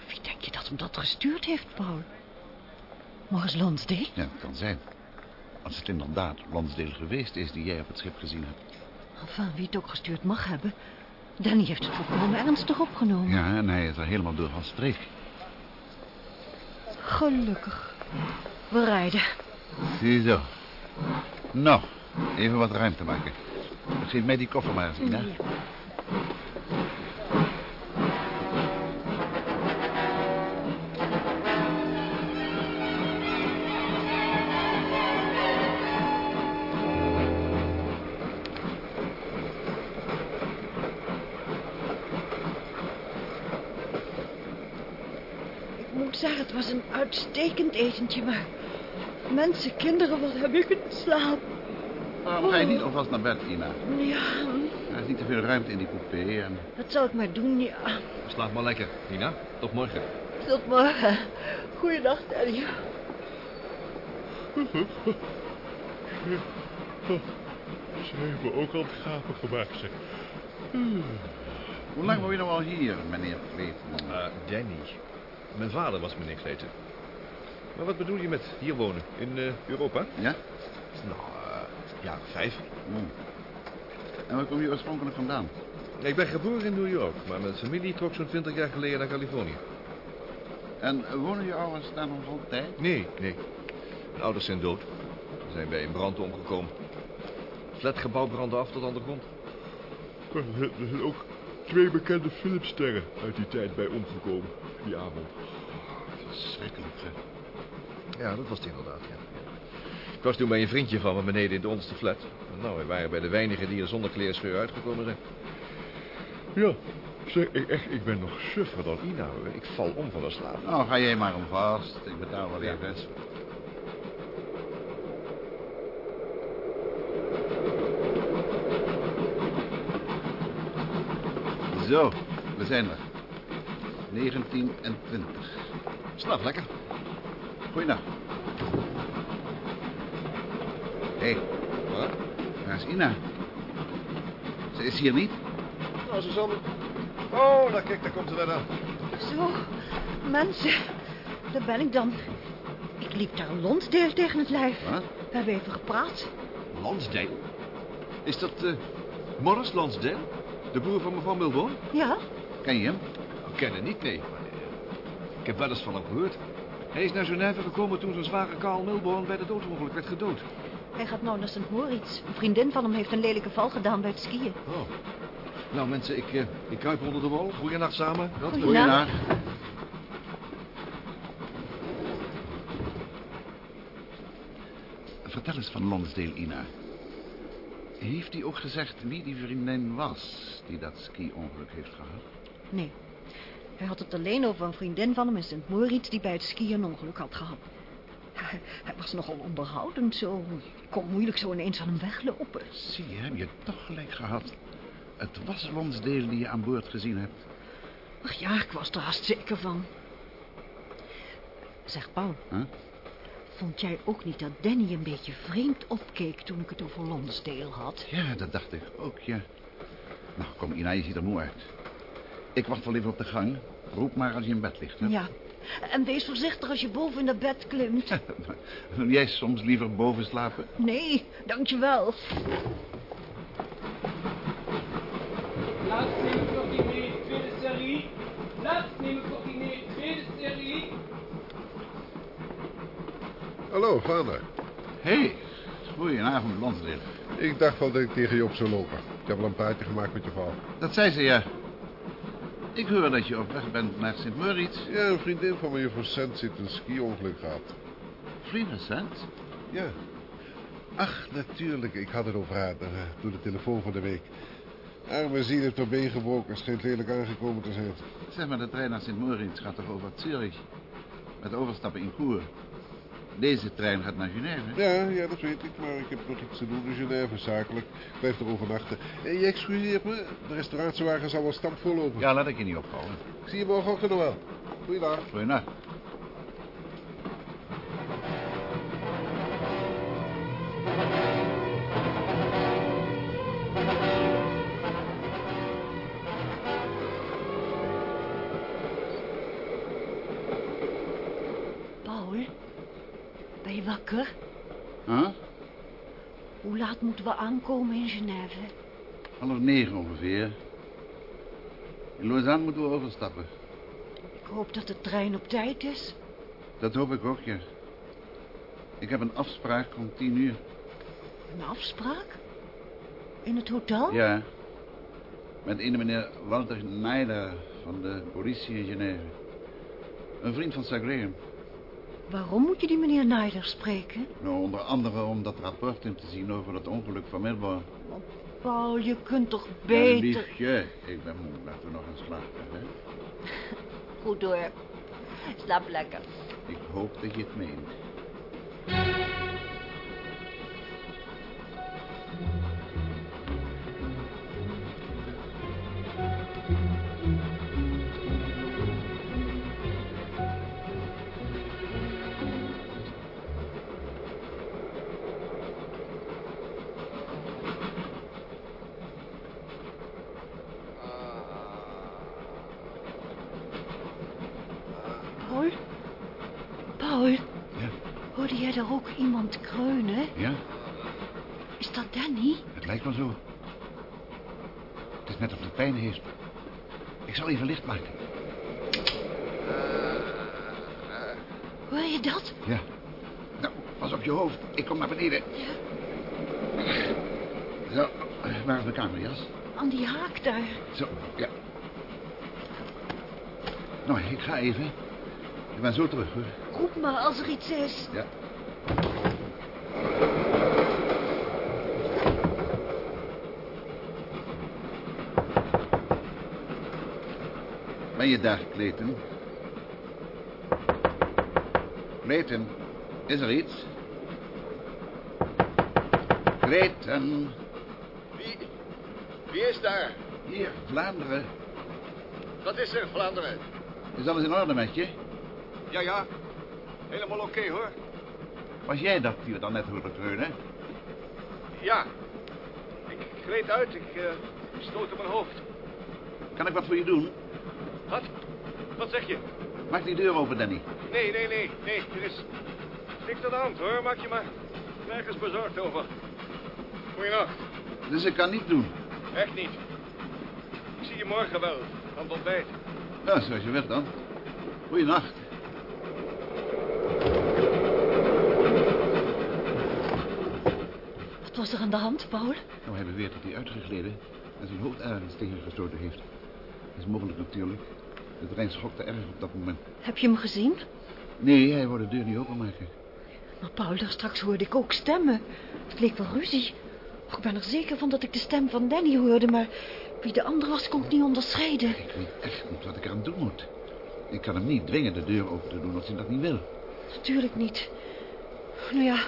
Wie denk je dat hem dat gestuurd heeft, Paul? Morris Lonsdale? Ja, dat kan zijn. Als het inderdaad Lonsdale geweest is die jij op het schip gezien hebt. Enfin, wie het ook gestuurd mag hebben. Danny heeft het volkomen ernstig opgenomen. Ja, en hij is er helemaal door van streek. Gelukkig. We rijden. Ziezo. Nou, even wat ruimte maken. Geef mij die koffer maar eens, Ina. Ik etentje, maar... Mensen, kinderen, wat heb ik slaap. Waarom ga je niet alvast naar bed, Ina? Ja, Er is niet te veel ruimte in die coupé en... dat zal ik maar doen, ja. Slaap maar lekker, Nina. Tot morgen. Tot morgen. Goeiedag, Danny. Ze hebben ook al het gapen gemaakt, zeg. Hoe lang woon je nou al hier, meneer Clayton? Eh, Danny. Mijn vader was meneer Clayton. Maar wat bedoel je met hier wonen? In eh, Europa? Ja? Nou, eh ja, vijf. Hmm. En waar kom je oorspronkelijk vandaan? Ik ben geboren in New York, maar mijn familie trok zo'n 20 jaar geleden naar Californië. En wonen je ouders daar nog altijd? Nee, nee. Mijn ouders zijn dood. Ze zijn bij een brand omgekomen. Het flatgebouw brandde af tot aan de grond. Er zijn ook twee bekende filmsterren uit die tijd bij omgekomen. Die avond. Verschrikkelijk, zeg. Ja, dat was het inderdaad, ja. Ik was toen bij een vriendje van me beneden in de onderste flat. Nou, we waren bij de weinigen die er zonder kleerscheur uitgekomen zijn. Ja, zeg, ik, echt, ik ben nog suffer dan Ina. Ik val om van de slaap. Nou, ga jij maar om vast. Ik betaal wel Ja. even. Zo, we zijn er. 19 en 20. Slaap lekker. Goeiedag. Hé, hey, Wat? waar is Ina? Ze is hier niet? Nou, Suzanne. Oh, daar kijk, daar komt ze net aan. Zo, mensen. Daar ben ik dan. Ik liep daar een Lonsdale tegen het lijf. Wat? We hebben even gepraat. Lansdale? Is dat eh, Morris Lansdale? De broer van mevrouw Milbourne? Ja? Ken je hem? Ik ken hem niet, nee. Ik heb wel eens van hem gehoord. Hij is naar Genève gekomen toen zijn zware Karl Milbourne bij het doodsongeluk werd gedood. Hij gaat nou naar St. Moritz. Een vriendin van hem heeft een lelijke val gedaan bij het skiën. Oh. Nou, mensen, ik, eh, ik kruip onder de wol. Goeienacht samen. Goeienacht. Vertel eens van Lonsdale, Ina. Heeft hij ook gezegd wie die vriendin was die dat ski-ongeluk heeft gehad? Nee. Hij had het alleen over een vriendin van hem in St. Moritz... die bij het skiën een ongeluk had gehad. Hij, hij was nogal onderhoudend zo. Ik kon moeilijk zo ineens aan hem weglopen. Zie je, heb je toch gelijk gehad. Het was Lonsdale die je aan boord gezien hebt. Ach ja, ik was er haast zeker van. Zeg, Paul. Huh? Vond jij ook niet dat Danny een beetje vreemd opkeek... toen ik het over Lonsdale had? Ja, dat dacht ik ook, ja. Nou, kom Ina, je ziet er moe uit. Ik wacht wel even op de gang. Roep maar als je in bed ligt, hè? Ja. En wees voorzichtig als je boven in dat bed klimt. Wil jij soms liever boven slapen? Nee, dankjewel. Voor diner, tweede serie. Voor diner, tweede serie. Hallo, vader. Hé, hey, goedenavond, Lonsdale. Ik dacht wel dat ik tegen je op zou lopen. Ik heb al een praatje gemaakt met je vrouw. Dat zei ze, ja. Ik hoor dat je op weg bent naar Sint Moritz. Ja, een vriendin van me, juffrouw Cent, zit een ski-ongeluk gehad. Vrienden, Cent? Ja. Ach, natuurlijk. Ik had het over haar eh, door de telefoon van de week. Arme ziel heeft haar been gebroken. Schijnt lelijk aangekomen te zijn. Zeg maar, de trein naar Sint Moritz gaat toch over Zurich? Met overstappen in Koer. Deze trein gaat naar Genève. Ja, ja, dat weet ik. Maar ik heb nog iets te doen in Genève, zakelijk. Ik blijf er overnachten. En je excuseert me. De restauratiewagen zal wel stampvol lopen. Ja, laat ik je niet opvallen. Ik zie je morgenochtend nog wel. Goeiedag. Goeienacht. Huh? Hoe laat moeten we aankomen in Genève? Half negen ongeveer. In Lausanne moeten we overstappen. Ik hoop dat de trein op tijd is. Dat hoop ik ook, ja. Ik heb een afspraak om tien uur. Een afspraak? In het hotel? Ja. Met een meneer Walter Nijder van de politie in Genève. Een vriend van Sagreen. Waarom moet je die meneer Nijder spreken? Nou, onder andere om dat rapport in te zien over het ongeluk van Melbourne. Paul, je kunt toch Ja, beter... liefje, ik ben moe. Laten we nog eens slapen, hè? Goed hoor. Slaap lekker. Ik hoop dat je het meent. Iemand kreunen? Ja, Is dat Danny? het lijkt wel zo. Het is net of het pijn heeft. Ik zal even licht maken. Hoor je dat? Ja. Nou, pas op je hoofd. Ik kom naar beneden. Zo, waar is mijn kamerjas? Aan die haak daar. Zo, ja. Nou, ik ga even. Ik ben zo terug, hoor. Roep maar als er iets is. Ja. Ben je daar, Clayton? Clayton, is er iets? Clayton, Wie, wie is daar? hier, Vlaanderen. Wat is er, Vlaanderen? Is alles in orde met je? Ja, ja. Helemaal oké, hoor. Was jij dat die we dan net hoorden kreunen? Ja. Ik gleed uit. Ik uh, stoot op mijn hoofd. Kan ik wat voor je doen? Wat? Zeg je? Maak die deur open, Danny. Nee, nee, nee. Nee, er is niks aan de hand, hoor. Maak je maar nergens bezorgd over. Goeienacht. Dus ik kan niet doen. Echt niet. Ik zie je morgen wel. Aan het ontbijt. Nou, zoals je wilt dan. Goeienacht. Wat was er aan de hand, Paul? Nou, hij beweert dat hij uitgegleden en zijn hoofd ergens tegengestoten heeft. Dat is mogelijk natuurlijk. De trein schokte erg op dat moment. Heb je hem gezien? Nee, hij wou de deur niet openmaken. Maar Paul, daar straks hoorde ik ook stemmen. Het leek wel ruzie. Ik ben er zeker van dat ik de stem van Danny hoorde, maar wie de ander was, kon ik niet onderscheiden. Ik weet echt niet wat ik eraan doen moet. Ik kan hem niet dwingen de deur open te doen als hij dat niet wil. Natuurlijk niet. Nou ja,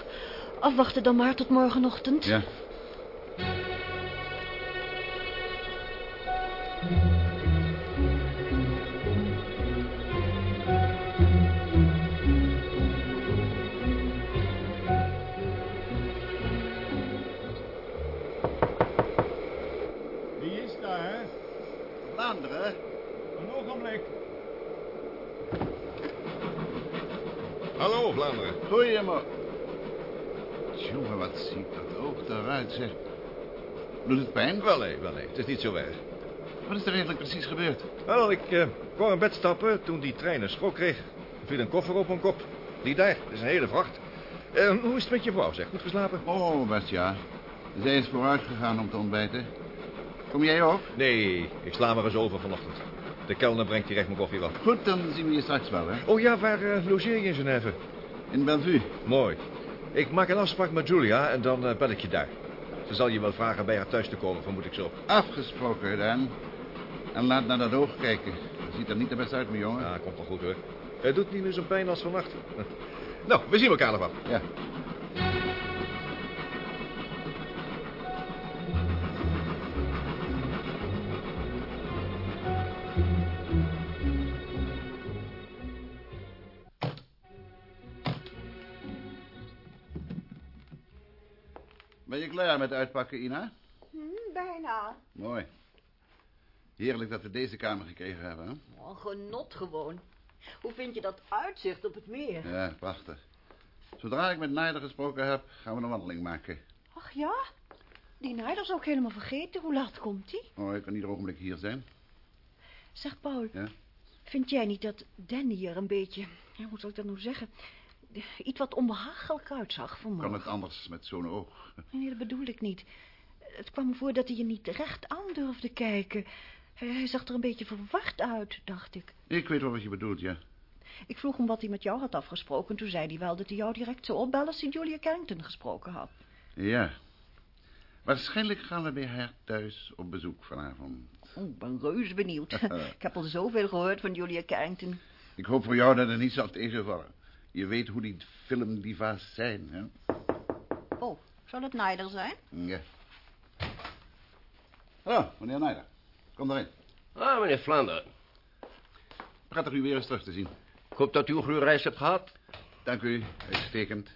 afwachten dan maar tot morgenochtend. Ja. Zeg. Doet het pijn? Wel nee, wel nee. Het is niet zo erg. Wat is er eigenlijk precies gebeurd? Wel, ik eh kwam in bed stappen toen die trein een schok kreeg. Er viel een koffer op mijn kop. Die daar, dat is een hele vracht. Eh, hoe is het met je vrouw, zeg? Goed geslapen? Oh, best ja. Zij is vooruit gegaan om te ontbijten. Kom jij ook? Nee, ik sla maar eens over vanochtend. De kelner brengt direct mijn koffie wel. Goed, dan zien we je straks wel, hè? Oh ja, waar eh, logeer je in Genève? In Bellevue. Mooi. Ik maak een afspraak met Julia en dan eh, bel ik je daar. Ze zal je wel vragen bij haar thuis te komen, vermoed ik zo. Afgesproken, Dan. En laat naar dat oog kijken. Dat ziet er niet de best uit, mijn jongen. Ja, komt wel goed, hoor. Het doet niet meer zo'n pijn als vannacht. Nou, we zien elkaar nog wel. Ja. Klaar met uitpakken, Ina? Hm, bijna. Mooi. Heerlijk dat we deze kamer gekregen hebben, hè? Oh, genot gewoon. Hoe vind je dat uitzicht op het meer? Ja, prachtig. Zodra ik met Nijder gesproken heb, gaan we een wandeling maken. Ach ja? Die Nijder zou ik helemaal vergeten. Hoe laat komt hij? Oh, ik kan ieder ogenblik hier zijn. Zeg, Paul. Ja? Vind jij niet dat Danny er een beetje... Ja, hoe zal ik dat nou zeggen? Iets wat onbehagelijk uitzag vanmorgen. Kan het anders met zo'n oog? Nee, dat bedoel ik niet. Het kwam me voor dat hij je niet recht aan durfde kijken. Hij, zag er een beetje verward uit, dacht ik. Ik weet wel wat je bedoelt, ja. Ik vroeg hem wat hij met jou had afgesproken. Toen zei hij wel dat hij jou direct zou opbellen als hij Julia Carrington gesproken had. Ja. Waarschijnlijk gaan we bij haar thuis op bezoek vanavond. Oh, ik ben reus benieuwd. ik heb al zoveel gehoord van Julia Carrington. Ik hoop voor jou dat het niet zal tegenvallen. Je weet hoe die filmdiva's zijn, hè? Oh, zal het Nijder zijn? Ja. Hallo, meneer Nijder. Kom erin. Ah, meneer Vlaanderen. Prettig u weer eens terug te zien. Ik hoop dat u een goede reis hebt gehad. Dank u, uitstekend.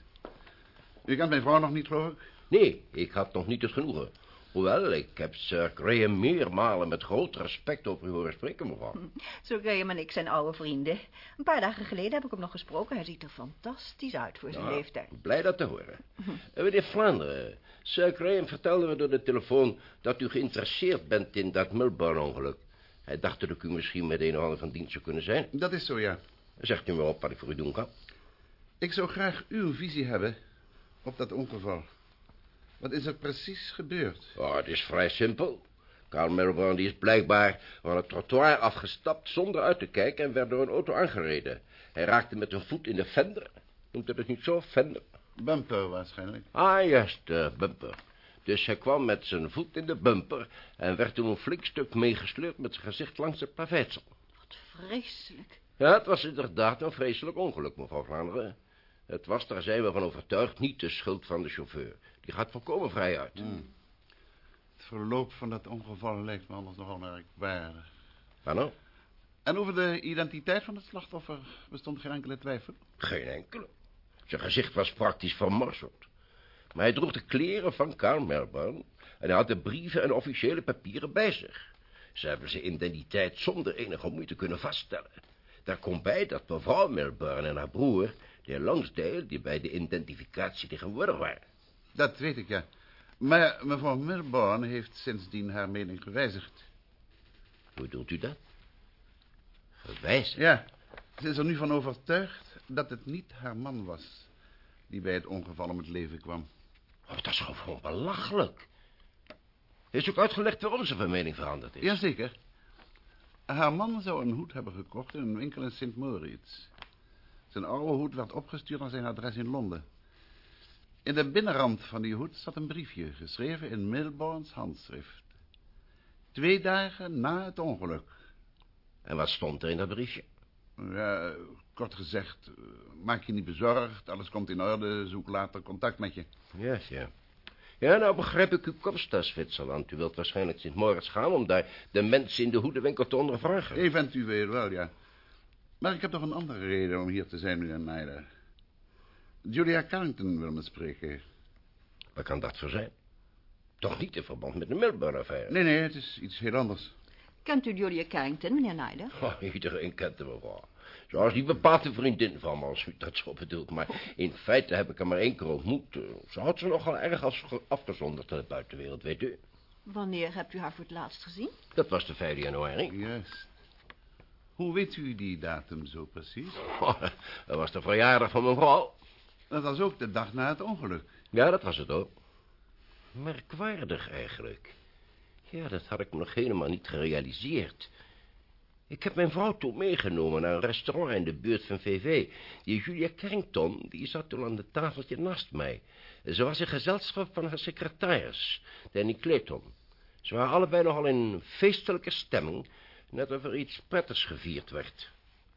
U kent mijn vrouw nog niet, geloof ik? Nee, ik had nog niet het genoegen. Hoewel, ik heb Sir Graham meermalen met groot respect over u horen spreken, mevrouw. Zo Graham en ik zijn oude vrienden. Een paar dagen geleden heb ik hem nog gesproken. Hij ziet er fantastisch uit voor zijn Nou, leeftijd. Blij dat te horen. Eh, meneer Vlaanderen, Sir Graham vertelde me door de telefoon dat u geïnteresseerd bent in dat Melbourne-ongeluk. Hij dacht dat ik u misschien met een of ander van dienst zou kunnen zijn. Dat is zo, ja. Zegt u me op wat ik voor u doen kan. Ik zou graag uw visie hebben op dat ongeval. Wat is er precies gebeurd? Oh, het is vrij simpel. Carl Melbourne die is blijkbaar van het trottoir afgestapt zonder uit te kijken en werd door een auto aangereden. Hij raakte met een voet in de fender. Noemt u dat niet zo, fender? Bumper waarschijnlijk. Ah, juist, de bumper. Dus hij kwam met zijn voet in de bumper en werd toen een flink stuk meegesleurd met zijn gezicht langs het plaveitsel. Vreselijk. Ja, het was inderdaad een vreselijk ongeluk, mevrouw Vlaanderen. Het was, daar zijn we van overtuigd, niet de schuld van de chauffeur. Die gaat volkomen vrij uit. Hmm. Het verloop van dat ongeval lijkt me anders nogal merkwaardig. Waar nou? En over de identiteit van het slachtoffer bestond geen enkele twijfel? Geen enkele. Zijn gezicht was praktisch vermorseld. Maar hij droeg de kleren van Karl Melbourne... en hij had de brieven en officiële papieren bij zich. Ze hebben zijn identiteit zonder enige moeite kunnen vaststellen. Daar komt bij dat mevrouw Melbourne en haar broer... de Longsdale, die bij de identificatie tegenwoordig waren. Dat weet ik, ja. Maar mevrouw Milborn heeft sindsdien haar mening gewijzigd. Hoe bedoelt u dat? Gewijzigd? Ja, ze is er nu van overtuigd dat het niet haar man was... die bij het ongeval om het leven kwam. Oh, dat is gewoon belachelijk. U ook uitgelegd waarom ze van mening veranderd is? Jazeker. Haar man zou een hoed hebben gekocht in een winkel in St. Moritz. Zijn oude hoed werd opgestuurd naar zijn adres in Londen. In de binnenrand van die hoed zat een briefje, geschreven in Milborns handschrift. Twee dagen na het ongeluk. En wat stond er in dat briefje? Ja, kort gezegd, eh, maak je niet bezorgd, alles komt in orde, zoek later contact met je. Ja, ja. Ja, nou begrijp ik uw komst, Zwitserland. U wilt waarschijnlijk sinds morgens gaan om daar de mensen in de hoedenwinkel te ondervragen. Eventueel wel, ja. Maar ik heb nog een andere reden om hier te zijn, meneer Nijder. Julia Carrington wil me spreken. Waar kan dat voor zijn? Toch niet in verband met de Melbourne-affaire? Nee, nee, het is iets heel anders. Kent u Julia Carrington, meneer Nijder? Oh, iedereen kent hem wel. Zoals die bepaalde vriendin van me, als u dat zo bedoelt. Maar in feite heb ik haar maar één keer ontmoet. Ze had ze nogal erg als afgezonderd aan de buitenwereld, weet u. Wanneer hebt u haar voor het laatst gezien? Dat was de 5 januari. Juist. Hoe weet u die datum zo precies? Oh, dat was de verjaardag van mijn vrouw. Dat was ook de dag na het ongeluk. Ja, dat was het ook. Merkwaardig eigenlijk. Ja, dat had ik me nog helemaal niet gerealiseerd. Ik heb mijn vrouw toen meegenomen naar een restaurant in de buurt van VV. Die Julia Carrington, die zat toen aan het tafeltje naast mij. Ze was in gezelschap van haar secretaris, Danny Clayton. Ze waren allebei nogal in feestelijke stemming, net of er iets prettigs gevierd werd.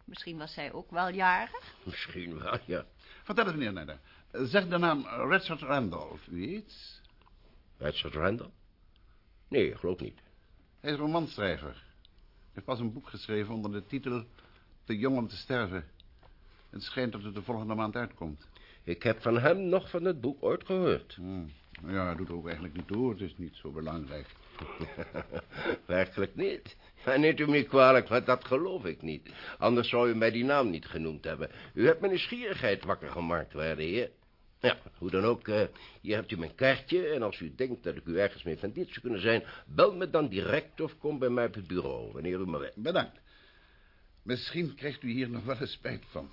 Misschien was zij ook wel jarig? Misschien wel, ja. Vertel eens, meneer Nijder. Zeg de naam Richard Randolph u iets? Richard Randall? Nee, ik geloof niet. Hij is romanschrijver. Hij heeft pas een boek geschreven onder de titel Te jong om te sterven. Het schijnt dat het de volgende maand uitkomt. Ik heb van hem nog van het boek ooit gehoord. Hmm. Nou ja, doet er ook eigenlijk niet toe. Het is niet zo belangrijk. Werkelijk niet. Ja, neemt u me niet kwalijk, maar dat geloof ik niet. Anders zou u mij die naam niet genoemd hebben. U hebt mijn nieuwsgierigheid wakker gemaakt, waarde heer. Ja, hoe dan ook, uh, hier hebt u mijn kaartje... en als u denkt dat ik u ergens mee van dit zou kunnen zijn... bel me dan direct of kom bij mij op het bureau, wanneer u maar weet. Bedankt. Misschien krijgt u hier nog wel eens spijt van.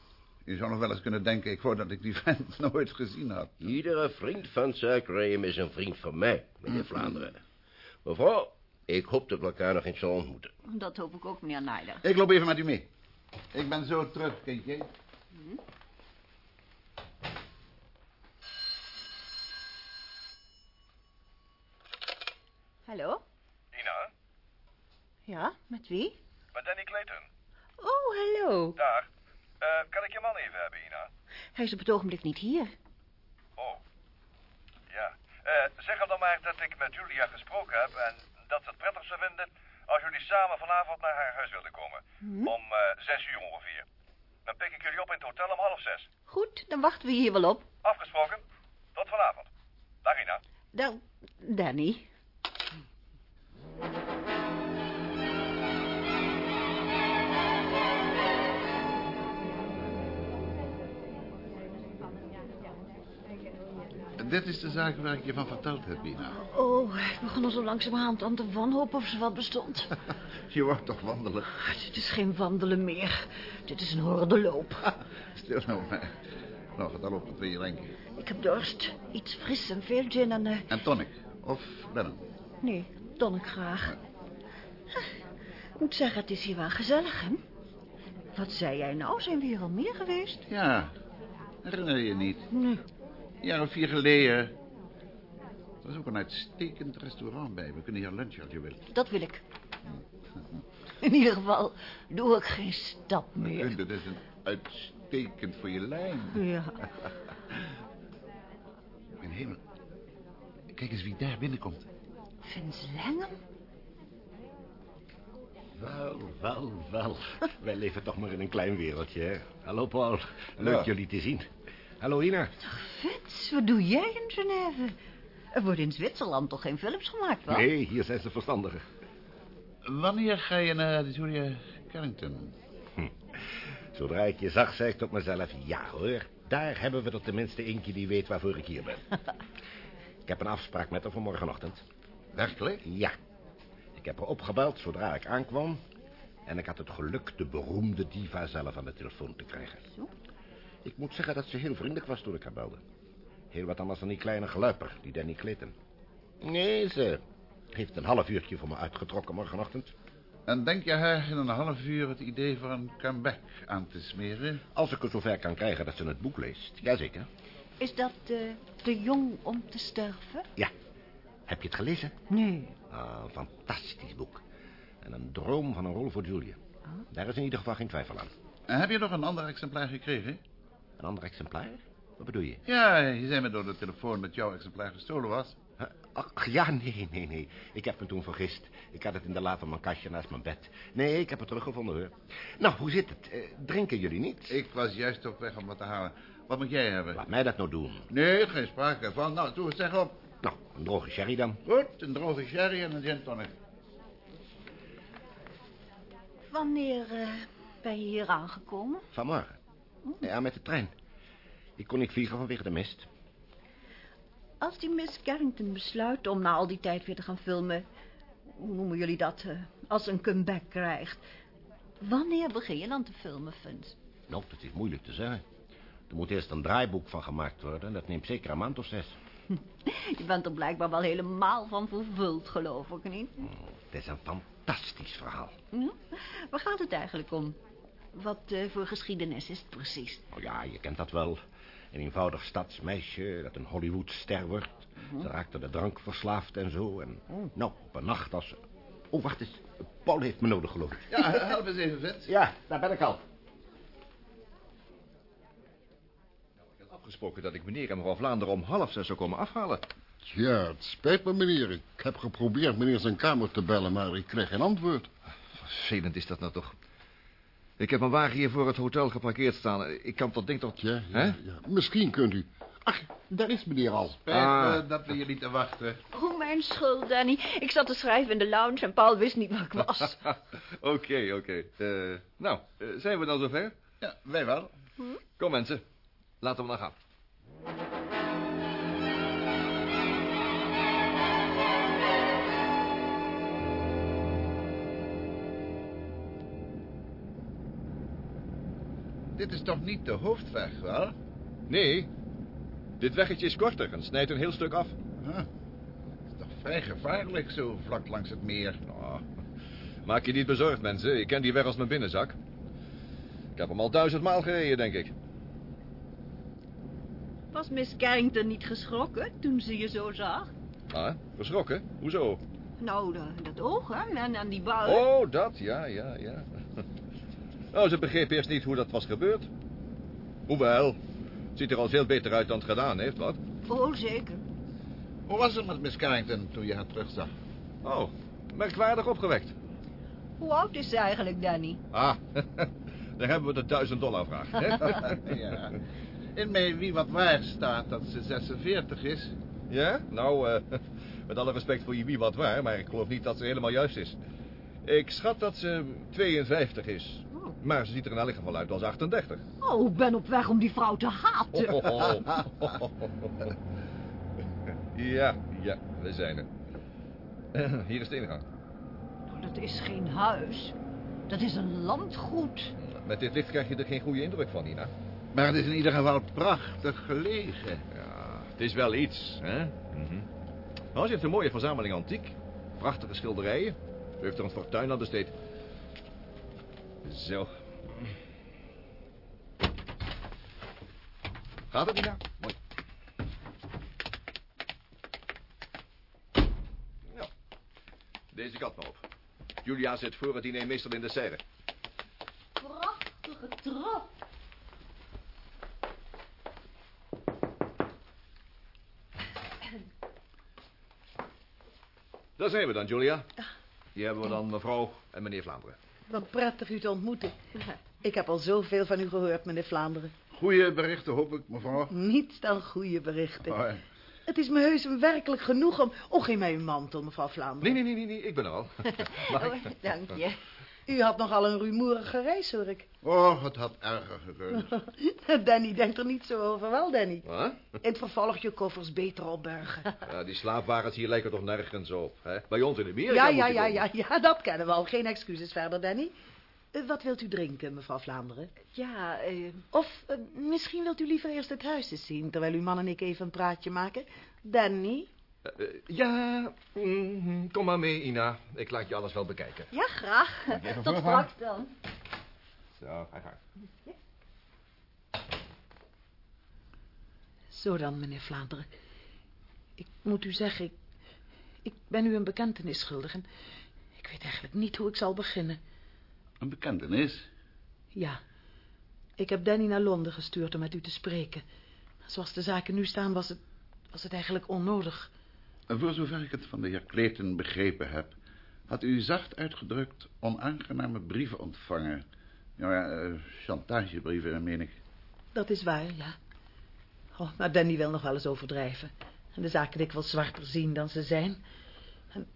U zou nog wel eens kunnen denken... ik wou dat ik die vent nooit gezien had. Iedere vriend van Sir Graham is een vriend van mij, meneer Vlaanderen. Mevrouw, ik hoop dat we elkaar nog eens zullen ontmoeten. Dat hoop ik ook, meneer Nijder. Ik loop even met u mee. Ik ben zo terug, kindje. Hm? Hallo? Ina, Ja, met wie? met Danny Clayton. Oh, hallo. Daar. Eh, kan ik je man even hebben, Ina? Hij is op het ogenblik niet hier. Oh. Ja. Eh, zeg hem dan maar dat ik met Julia gesproken heb en dat ze het prettig zou vinden als jullie samen vanavond naar haar huis wilden komen. Hm? Om eh, zes uur ongeveer. Dan pik ik jullie op in het hotel om half zes. Goed, dan wachten we hier wel op. Afgesproken. Tot vanavond. Dag Ina. Dan, Danny. Dit is de zaak waar ik je van verteld heb, Bina. Oh, ik begon al zo langzamerhand aan te wanhopen of ze wat bestond. Je wou toch wandelen? Dit is geen wandelen meer. Dit is een hordeloop. Stil nou maar. Nou, ga dan op wat wil je drinken? Ik heb dorst. Iets fris en veel gin en... eh, En tonic. Of Venom. nee, tonic graag. Ik moet zeggen, het is hier wel gezellig, hè? Wat zei jij nou? Zijn we hier al meer geweest? Ja, herinner je je niet? Nee. Een jaar of vier geleden. Er is ook een uitstekend restaurant bij. We kunnen hier lunchen als je wilt. Dat wil ik. In ieder geval doe ik geen stap meer. Dat is een uitstekend voor je lijn. Ja. Mijn hemel. Kijk eens wie daar binnenkomt. Vince Langham? Wel, wel, wel. Wij leven toch maar in een klein wereldje, hè? Hallo, Paul. Leuk Ja. jullie te zien. Hallo, Ina. Vince, wat doe jij in Genève? Er worden in Zwitserland toch geen films gemaakt, wel? Nee, hier zijn ze verstandigen. Wanneer ga je naar de Julia Carrington? Zodra ik je zag, zei ik tot mezelf... Ja, hoor. Daar hebben we er tenminste eentje die weet waarvoor ik hier ben. ik heb een afspraak met haar voor morgenochtend. Werkelijk? Ja. Ik heb haar opgebeld zodra ik aankwam. En ik had het geluk de beroemde diva zelf aan de telefoon te krijgen. Ik moet zeggen dat ze heel vriendelijk was toen ik haar belde. Heel wat anders dan die kleine geluiper, die Danny Clayton. Nee, ze heeft een half uurtje voor me uitgetrokken morgenochtend. En denk je haar in een half uur het idee voor een comeback aan te smeren? Als ik het zover kan krijgen dat ze het boek leest. Jazeker. Is dat eh, te jong om te sterven? Ja. Heb je het gelezen? Nee. Ah, een fantastisch boek. En een droom van een rol voor Julia. Daar is in ieder geval geen twijfel aan. En heb je nog een ander exemplaar gekregen? Een ander exemplaar? Wat bedoel je? Ja, je zei me door de telefoon dat jouw exemplaar gestolen was. Ach, ja, nee, nee, nee. Ik heb me toen vergist. Ik had het in de la van mijn kastje naast mijn bed. Nee, ik heb het teruggevonden, hoor. Nou, hoe zit het? Eh, drinken jullie niet? Ik was juist op weg om wat te halen. Wat moet jij hebben? Laat mij dat nou doen. Nee, geen sprake van. Nou, doe het zeg op. Nou, een droge sherry dan. Goed, een droge sherry en een gin tonic. Wanneer eh, ben je hier aangekomen? Vanmorgen. Ja, met de trein. Ik kon niet vliegen vanwege de mist. Als die Miss Carrington besluit om na al die tijd weer te gaan filmen... hoe noemen jullie dat? eh, als een comeback krijgt. Wanneer begin je dan te filmen, Vince? Nou, dat is moeilijk te zeggen. Er moet eerst een draaiboek van gemaakt worden. en Dat neemt zeker een maand of zes. Je bent er blijkbaar wel helemaal van vervuld, geloof ik niet. Het is een fantastisch verhaal. Hm? Waar gaat het eigenlijk om? Wat eh, voor geschiedenis is het precies? Oh ja, je kent dat wel. Een eenvoudig stadsmeisje dat een Hollywoodster wordt. Ze raakt aan de drank verslaafd en zo. En nou, op een nacht als... Oh, wacht eens. Paul heeft me nodig, geloof ik. Ja, help eens even, Vince. Ja, daar ben ik al. Ik had afgesproken dat ik meneer en mevrouw Vlaanderen om half zes zou komen afhalen. Ja, het spijt me, meneer. Ik heb geprobeerd meneer zijn kamer te bellen, maar ik kreeg geen antwoord. Vervelend is dat nou toch. Ik heb mijn wagen hier voor het hotel geparkeerd staan. Ik kan dat ding toch... Ja, Hè? ja, ja. Misschien kunt u... Ach, Daar is meneer al. Spijt Ah. me dat we je lieten wachten. Oh, mijn schuld, Danny. Ik zat te schrijven in de lounge en Paul wist niet waar ik was. Oké, oké. Eh, nou, eh, zijn we dan zover? Ja, wij wel. Kom mensen, laten we dan gaan. Dit is toch niet de hoofdweg, wel? Nee, dit weggetje is korter en snijdt een heel stuk af. Huh. Het is toch vrij gevaarlijk zo vlak langs het meer. Nou, maak je niet bezorgd, mensen. Ik ken die weg als mijn binnenzak. Ik heb hem al duizend maal gereden, denk ik. Was Miss Carrington niet geschrokken toen ze je zo zag? Ah, verschrokken? Hoezo? Nou, de- dat oog, hè, en, en die bal. Oh, dat, ja, ja, ja. Nou, ze begreep eerst niet hoe dat was gebeurd. Hoewel, het ziet er al veel beter uit dan het gedaan heeft, wat? Oh, zeker. Hoe was het met Miss Carrington toen je haar terugzag? Oh, merkwaardig opgewekt. Hoe oud is ze eigenlijk, Danny? Ah, daar hebben we de duizend dollar vraag. hè? ja. In mijn wie wat waar staat dat ze 46 is. Ja? Nou, eh, met alle respect voor je wie wat waar, maar ik geloof niet dat ze helemaal juist is. Ik schat dat ze 52 is. Maar ze ziet er in elk geval uit als 38. Oh, ik ben op weg om die vrouw te haten. Oh. Ja, ja, we zijn er. Hier is de ingang. Oh, Dat is geen huis. Dat is een landgoed. Met dit licht krijg je er geen goede indruk van, Nina. Maar het is in ieder geval prachtig gelegen. Ja, het is wel iets, hè? Mhm. Nou, ze heeft een mooie verzameling antiek. Prachtige schilderijen. Ze heeft er een fortuin aan besteed. Zo. Gaat het, Nina? Mooi. Ja. Deze kant maar op. Julia zit voor het diner meestal in de serre. Prachtige trap. Daar zijn we dan, Julia. Hier hebben we dan mevrouw en meneer Vlaanderen. Wat prettig u te ontmoeten. Ik heb al zoveel van u gehoord, meneer Vlaanderen. Goeie berichten, hoop ik, mevrouw. Niets dan goede berichten. Oh, ja. Het is me heus werkelijk genoeg om... Oh, geef mij uw mantel, mevrouw Vlaanderen. Nee, nee, nee, nee, nee, ik ben er al. Oh, dank je. U had nogal een rumoerige reis, hoor ik. Oh, het had erger gekund. Danny denkt er niet zo over, wel, Danny? Wat? In het vervolg je koffers beter opbergen. Ja, die slaapwagens hier lijken toch nergens op, hè? Bij ons in Amerika Ja, moet ja, ja, ja, ja, dat kennen we al. Geen excuses verder, Danny. Eh, wat wilt u drinken, mevrouw Vlaanderen? Ja, eh, Of eh, misschien wilt u liever eerst het huis eens zien... terwijl uw man en ik even een praatje maken. Danny? Eh, eh, ja, mhm, kom maar mee, Ina. Ik laat je alles wel bekijken. ja, graag. Tot straks dan. Zo, ga gang. Zo dan, meneer Vlaanderen. Ik moet u zeggen, ik, ik ben u een bekentenis schuldig... en ik weet eigenlijk niet hoe ik zal beginnen. Een bekentenis? Ja, ik heb Danny naar Londen gestuurd om met u te spreken. Zoals de zaken nu staan, was het, was het eigenlijk onnodig. En voor zover ik het van de heer Clayton begrepen heb... had u zacht uitgedrukt onaangename brieven ontvangen. Nou ja, eh, chantagebrieven, meen ik. Dat is waar, ja. Oh, maar Danny wil nog wel eens overdrijven. En de zaken dikwijls zwarter zien dan ze zijn. En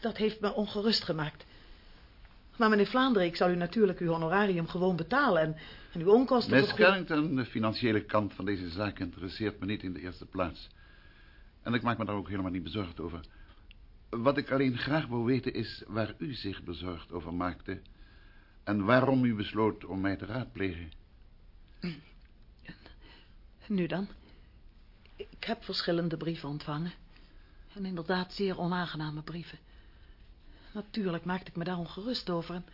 dat heeft me ongerust gemaakt. Maar meneer Vlaanderen, ik zal u natuurlijk uw honorarium gewoon betalen... en, en uw onkosten... Miss. Carrington, de financiële kant van deze zaak interesseert me niet in de eerste plaats. En ik maak me daar ook helemaal niet bezorgd over. Wat ik alleen graag wil weten is waar u zich bezorgd over maakte... en waarom u besloot om mij te raadplegen. Nu dan? Ik heb verschillende brieven ontvangen. En inderdaad zeer onaangename brieven. Natuurlijk maakte ik me daar ongerust over. En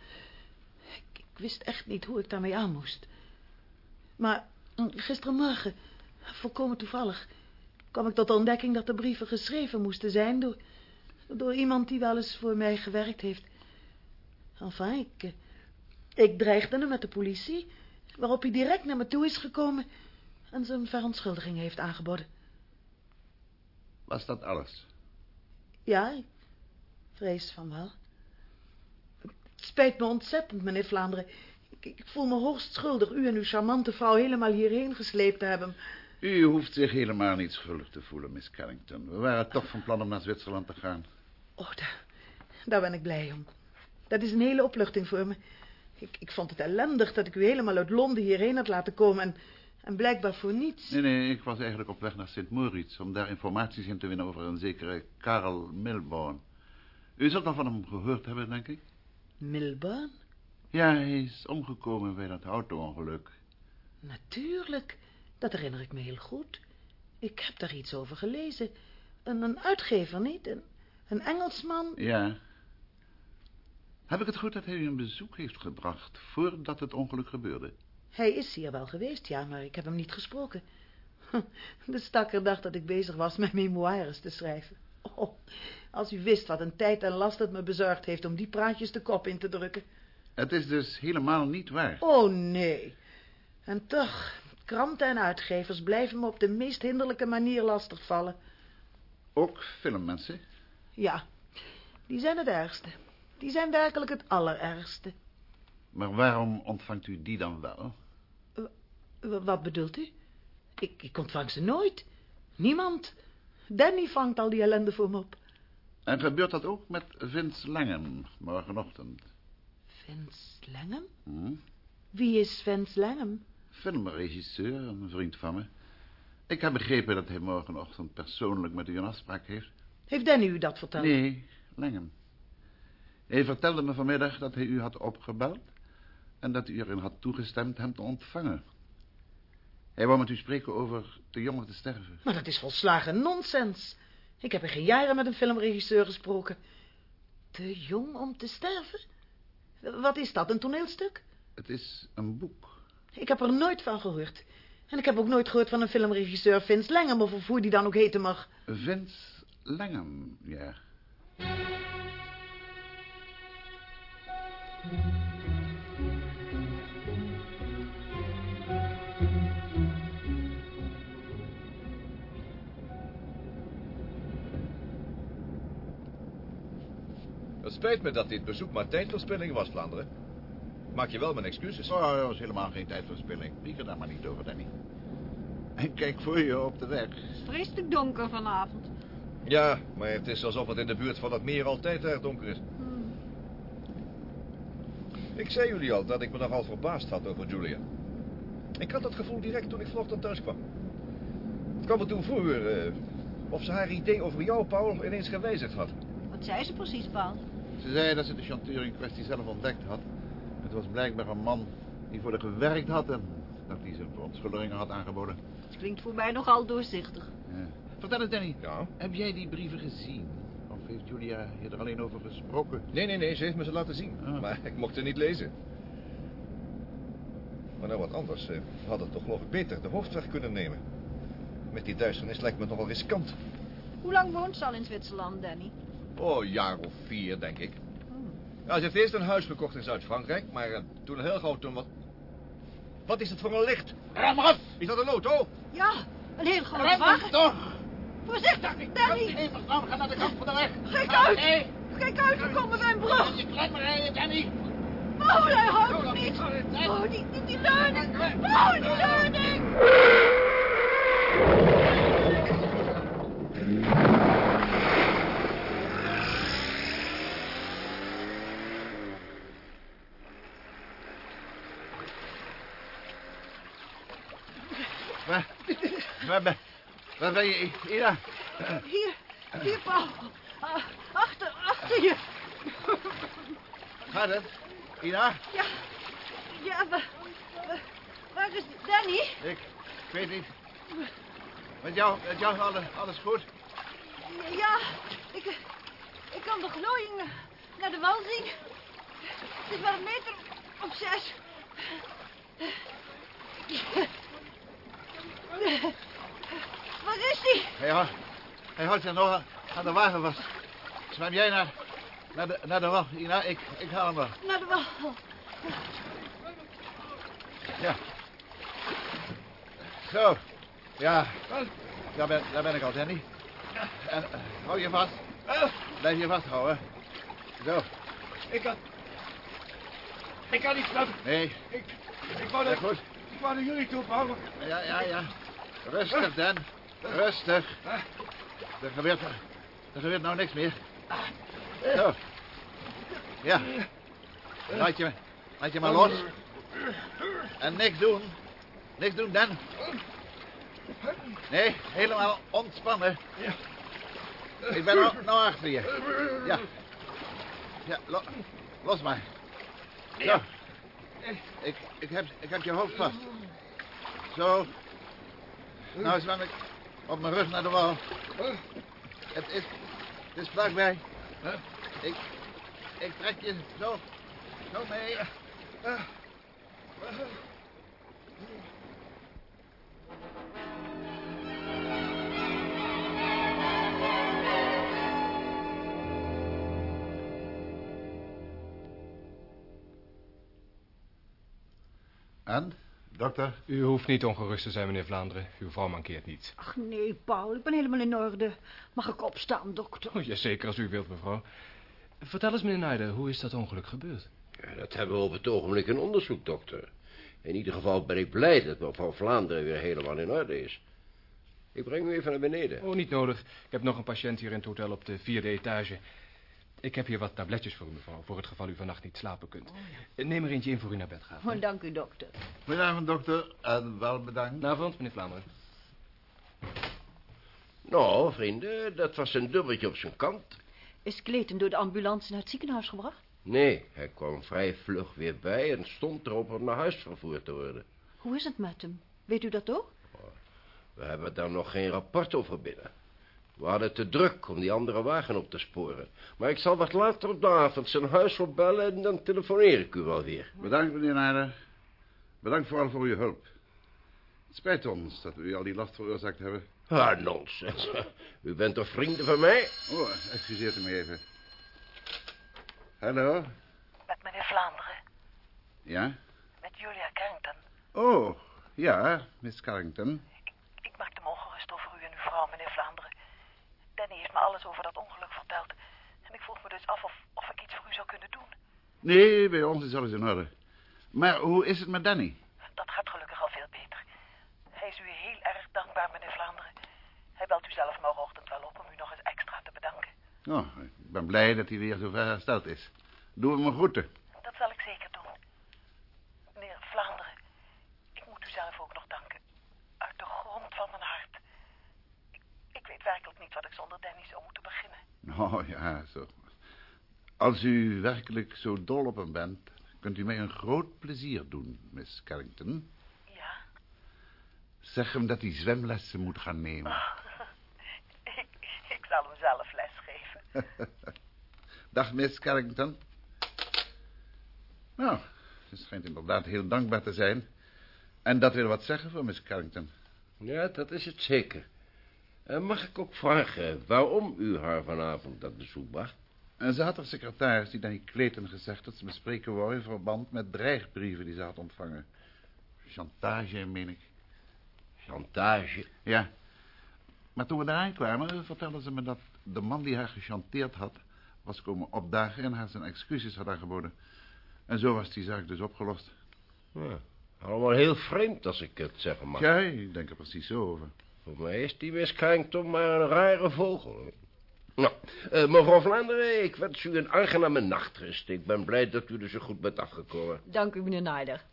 ik, ik wist echt niet hoe ik daarmee aan moest. Maar gisterenmorgen, volkomen toevallig... kwam ik tot de ontdekking dat de brieven geschreven moesten zijn... door, door iemand die wel eens voor mij gewerkt heeft. Enfin, ik, eh, ik dreigde hem met de politie... waarop hij direct naar me toe is gekomen... en zijn verontschuldiging heeft aangeboden. Was dat alles? Ja, ik vrees van wel. Het spijt me ontzettend, meneer Vlaanderen. Ik, ik voel me hoogst schuldig u en uw charmante vrouw helemaal hierheen gesleept te hebben. U hoeft zich helemaal niet schuldig te voelen, Miss Carrington. We waren toch van plan om naar Zwitserland te gaan. Oh, daar, daar ben ik blij om. Dat is een hele opluchting voor me. Ik, ik vond het ellendig dat ik u helemaal uit Londen hierheen had laten komen en, en blijkbaar voor niets. Nee, nee, ik was eigenlijk op weg naar St. Moritz... om daar informaties in te winnen over een zekere Karel Milborn. U zult al van hem gehoord hebben, denk ik? Milburn? Ja, hij is omgekomen bij dat auto-ongeluk. Natuurlijk, dat herinner ik me heel goed. Ik heb daar iets over gelezen. Een, een uitgever, niet? Een, een Engelsman? Ja. Heb ik het goed dat hij u een bezoek heeft gebracht... voordat het ongeluk gebeurde? Hij is hier wel geweest, ja, maar ik heb hem niet gesproken. De stakker dacht dat ik bezig was mijn memoires te schrijven. Oh, als u wist wat een tijd en last het me bezorgd heeft om die praatjes de kop in te drukken. Het is dus helemaal niet waar. Oh, nee. En toch, kranten en uitgevers blijven me op de meest hinderlijke manier lastigvallen. Ook filmmensen? Ja, die zijn het ergste. Die zijn werkelijk het allerergste. Maar waarom ontvangt u die dan wel? W- wat bedoelt u? Ik, ik ontvang ze nooit. Niemand. Danny vangt al die ellende voor me op. En gebeurt dat ook met Vince Langham morgenochtend? Vince Langham? Hm? Wie is Vince Langham? Filmregisseur, een vriend van me. Ik heb begrepen dat hij morgenochtend persoonlijk met u een afspraak heeft. Heeft Danny u dat verteld? Nee, Langham. Hij vertelde me vanmiddag dat hij u had opgebeld... en dat u erin had toegestemd hem te ontvangen. Hij wou met u spreken over te jong om te sterven. Maar dat is volslagen nonsens. Ik heb in geen jaren met een filmregisseur gesproken. Te jong om te sterven? Wat is dat, een toneelstuk? Het is een boek. Ik heb er nooit van gehoord. En ik heb ook nooit gehoord van een filmregisseur Vince Langham... of hoe die dan ook heten mag. Vince Langham, ja. Het spijt me dat dit bezoek maar tijdverspilling was, Vlaanderen. Maak je wel mijn excuses. Oh, dat was helemaal geen tijdverspilling. Pieker daar maar niet over, Danny. En kijk voor je op de weg. Vreselijk donker vanavond. Ja, maar het is alsof het in de buurt van het meer altijd erg donker is. Ik zei jullie al dat ik me nogal verbaasd had over Julia. Ik had dat gevoel direct toen ik vanochtend thuis kwam. Het kwam me toen voor eh, of ze haar idee over jou, Paul, ineens gewijzigd had. Wat zei ze precies, Paul? Ze zei dat ze de chanteur in kwestie zelf ontdekt had. Het was blijkbaar een man die voor haar gewerkt had... en dat hij zijn verontschuldigingen had aangeboden. Het klinkt voor mij nogal doorzichtig. Ja. Vertel eens, Danny. Ja? Heb jij die brieven gezien? Of heeft Julia je er alleen over gesproken? Nee, nee, nee, ze heeft me ze laten zien. Maar ik mocht ze niet lezen. Maar nou wat anders. eh, We hadden toch geloof ik beter de hoofdweg kunnen nemen. Met die duisternis lijkt me nogal riskant. Hoe lang woont ze al in Zwitserland, Danny? Oh, een jaar of vier, denk ik. Ja, ze heeft eerst een huis gekocht in Zuid-Frankrijk, maar eh, toen heel groot toen wat... Wat is het voor een licht? Ram af! Is dat een auto? Ja, een heel grote wagen. toch! Voorzichtig, Danny! Even gaan, ga naar de kant van de weg. Kijk uit! Kijk uit, we komen bij een brug! Je krijgt maar rijden, Danny. Oh, hij houdt het niet! Oh, die, die, die leuning! Oh, die leuning! Waar, waar, ben, waar ben je, Ida? Hier, hier, Paul. Ah, achter, achter je. Gaat het? Ida? Ja, ja, wa- wa- waar is Danny? Ik, ik weet niet. Met jou, met jou alles, alles goed? Ja, ik, ik kan de glooiing naar de wal zien. Het is maar een meter of zes. Waar is hij? Hij, houdt- hij houdt zich nog aan de wagen vast. Zwem jij naar, naar, de, naar de wal, Ina? Ik, ik haal hem wel. Naar de wal. Ja. Zo. Ja. Daar ben, daar ben ik al, Danny. En eh, hou je vast. Blijf je vasthouden. Zo. Ik kan... Ik kan niet snappen. Nee. Ik, ik wou dat... Ja, goed. Ik wou naar jullie toe, Paul. Ja, ja, ja. Rustig, Dan. Rustig. Er gebeurt, er gebeurt nou niks meer. Zo. Ja. Laat je, laat je maar los. En niks doen. Niks doen, Dan. Nee, helemaal ontspannen. Ik ben nou, achter je. Ja. Ja, lo- los maar. Zo. Ik, ik, heb, ik heb je hoofd vast. Zo. Nou zwem ik op mijn rug naar de wal. Het is, het is vlakbij. Ik, ik trek je zo, zo mee. En, dokter? U hoeft niet ongerust te zijn, meneer Vlaanderen. Uw vrouw mankeert niet. Ach nee, Paul, ik ben helemaal in orde. Mag ik opstaan, dokter? Oh, jazeker, als u wilt, mevrouw. Vertel eens, meneer Nijder, hoe is dat ongeluk gebeurd? Ja, dat hebben we op het ogenblik in onderzoek, dokter. In ieder geval ben ik blij dat mevrouw Vlaanderen weer helemaal in orde is. Ik breng u even naar beneden. Oh, niet nodig. Ik heb nog een patiënt hier in het hotel op de vierde etage. Ik heb hier wat tabletjes voor u, mevrouw, voor het geval u vannacht niet slapen kunt. Neem er eentje in voor u naar bed gaat. Oh, dank u, dokter. Goedenavond, dokter. En wel bedankt. Goedenavond, meneer Vlaanderen. Nou, vrienden, dat was een dubbeltje op zijn kant. Is Clayton door de ambulance naar het ziekenhuis gebracht? Nee, hij kwam vrij vlug weer bij en stond erop om naar huis vervoerd te worden. Hoe is het met hem? Weet u dat ook? We hebben daar nog geen rapport over binnen. We hadden te druk om die andere wagen op te sporen. Maar ik zal wat later op de avond zijn huis opbellen en dan telefoneer ik u wel weer. Bedankt, meneer Nader. Bedankt vooral voor uw hulp. Het spijt ons dat we u al die last veroorzaakt hebben. Ah, nonsens. U bent toch vrienden van mij? Oh, excuseert u me even. Hallo? Met meneer Vlaanderen. Ja? Met Julia Carrington. Oh, ja, Miss Carrington. Ik maakte me ongerust over u en uw vrouw, meneer Vlaanderen. Danny heeft me alles over dat ongeluk verteld. En ik vroeg me dus af of, of ik iets voor u zou kunnen doen. Nee, bij ons is alles in orde. Maar hoe is het met Danny? Dat gaat gelukkig al veel beter. Hij is u heel erg dankbaar, meneer Vlaanderen. Hij belt u zelf morgenochtend wel op om u nog eens extra te bedanken. Oh, ik ben blij dat hij weer zo ver hersteld is. Doe hem mijn groeten. Dat zal ik zeker doen. Meneer Vlaanderen, ik moet u zelf ook nog danken. Uit de grond van mijn hart. Ik, ik weet werkelijk niet wat ik zonder Danny zou moeten beginnen. Oh, ja, zo. Als u werkelijk zo dol op hem bent, kunt u mij een groot plezier doen, Miss Carrington. Ja? Zeg hem dat hij zwemlessen moet gaan nemen. ik, ik zal hem zelf lesgeven. Dag, Miss Carrington. Nou, ze schijnt inderdaad heel dankbaar te zijn. En dat wil wat zeggen voor Miss Carrington. Ja, dat is het zeker. En mag ik ook vragen waarom u haar vanavond dat bezoek bracht? En ze had haar secretaris, die Danny Clayton, gezegd dat ze me spreken wou in verband met dreigbrieven die ze had ontvangen. Chantage, meen ik. Chantage? Ja. Maar toen we daar kwamen, vertelde ze me dat de man die haar gechanteerd had, was komen opdagen en haar zijn excuses had aangeboden. En zo was die zaak dus opgelost. Ja, allemaal heel vreemd als ik het zeggen mag. Ja, ik denk er precies zo over. Voor mij is die Miss Carrington maar een rare vogel. Nou, eh, mevrouw Vlaanderen, ik wens u een aangename nachtrust. Ik ben blij dat u er zo goed bent afgekomen. Dank u, meneer Nijder.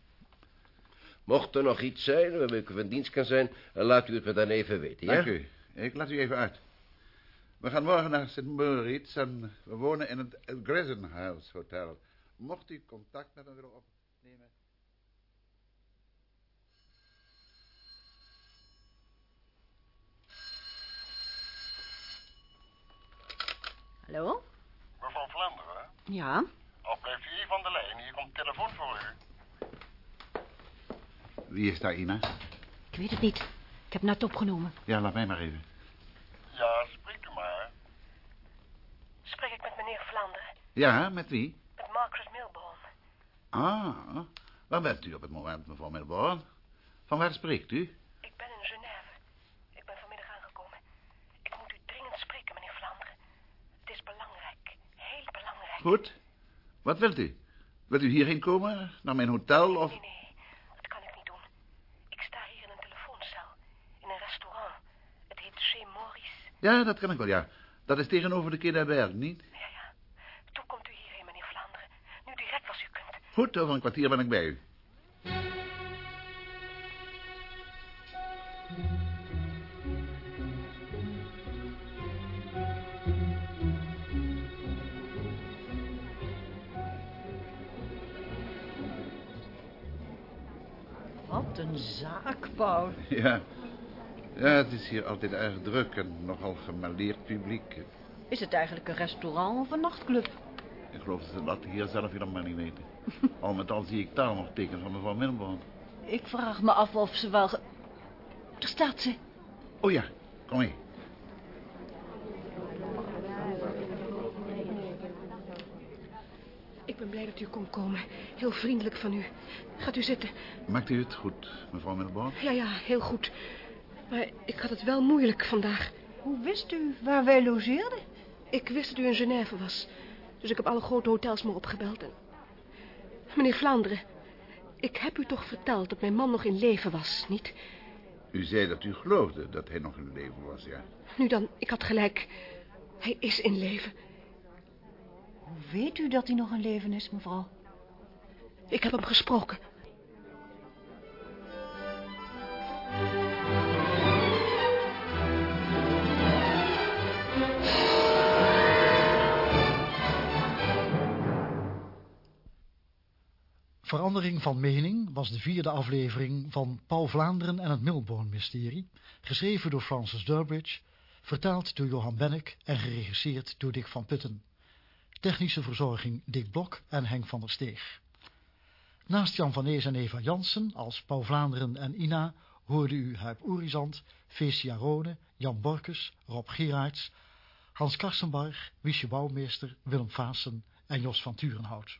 Mocht er nog iets zijn waarmee ik u van dienst kan zijn, eh, laat u het me dan even weten, ja? Dank u. Ik laat u even uit. We gaan morgen naar St. Moritz en we wonen in het Gresen House Hotel. Mocht u contact met me willen opnemen... Hallo? Mevrouw Vlaanderen, Ja? of blijft u even aan de lijn? Hier komt telefoon voor u. Wie is daar, Ina? Ik weet het niet. Ik heb net opgenomen. Ja, laat mij maar even. Ja, spreekt u maar. Spreek ik met meneer Vlaanderen? Ja, met wie? Met Marcus Milborn. Ah, waar bent u op het moment, mevrouw Milborn? Van waar spreekt u? Ik ben in Genève. Ik ben vanmiddag aangekomen. Ik moet u dringend spreken, meneer Vlaanderen. Het is belangrijk. Heel belangrijk. Goed. Wat wilt u? Wilt u hierheen komen? Naar mijn hotel of... Nee, nee, dat kan ik niet doen. Ik sta hier in een telefooncel. In een Maurice? Ja, dat kan ik wel, ja. Dat is tegenover de Kinderberg, niet? Ja, ja. Toen komt u hierheen, meneer Vlaanderen. Nu direct als u kunt. Goed, over een kwartier ben ik bij u. Paul. Ja. Ja, het is hier altijd erg druk en nogal gemaleerd publiek. Is het eigenlijk een restaurant of een nachtclub? Ik geloof dat ze dat hier zelf helemaal niet weten. Al met al zie ik daar nog tekens van mevrouw Milborn. Ik vraag me af of ze wel... Daar staat ze. Oh ja, kom mee. Ik ben blij dat u kon komen. Heel vriendelijk van u. Gaat u zitten. Maakt u het goed, mevrouw Milborn? Ja, ja, heel goed. Maar ik had het wel moeilijk vandaag. Hoe wist u waar wij logeerden? Ik wist dat u in Genève was. Dus ik heb alle grote hotels maar opgebeld. En... Meneer Vlaanderen, ik heb u toch verteld dat mijn man nog in leven was, niet? U zei dat u geloofde dat hij nog in leven was, ja. Nu dan, ik had gelijk. Hij is in leven. Hoe weet u dat hij nog in leven is, mevrouw? Ik heb hem gesproken. Verandering van mening was de vierde aflevering van Paul Vlaanderen en het Milborn-mysterie, geschreven door Francis Durbridge, vertaald door Johan Bennek en geregisseerd door Dick van Putten. Technische verzorging Dick Blok en Henk van der Steeg. Naast Jan van Ees en Eva Jansen als Paul Vlaanderen en Ina hoorde u Huip Oerizant, Feestia Rone, Jan Borkes, Rob Gieraerts, Hans Karsenbarg, Wiesje Bouwmeester, Willem Vaassen en Jos van Turenhout.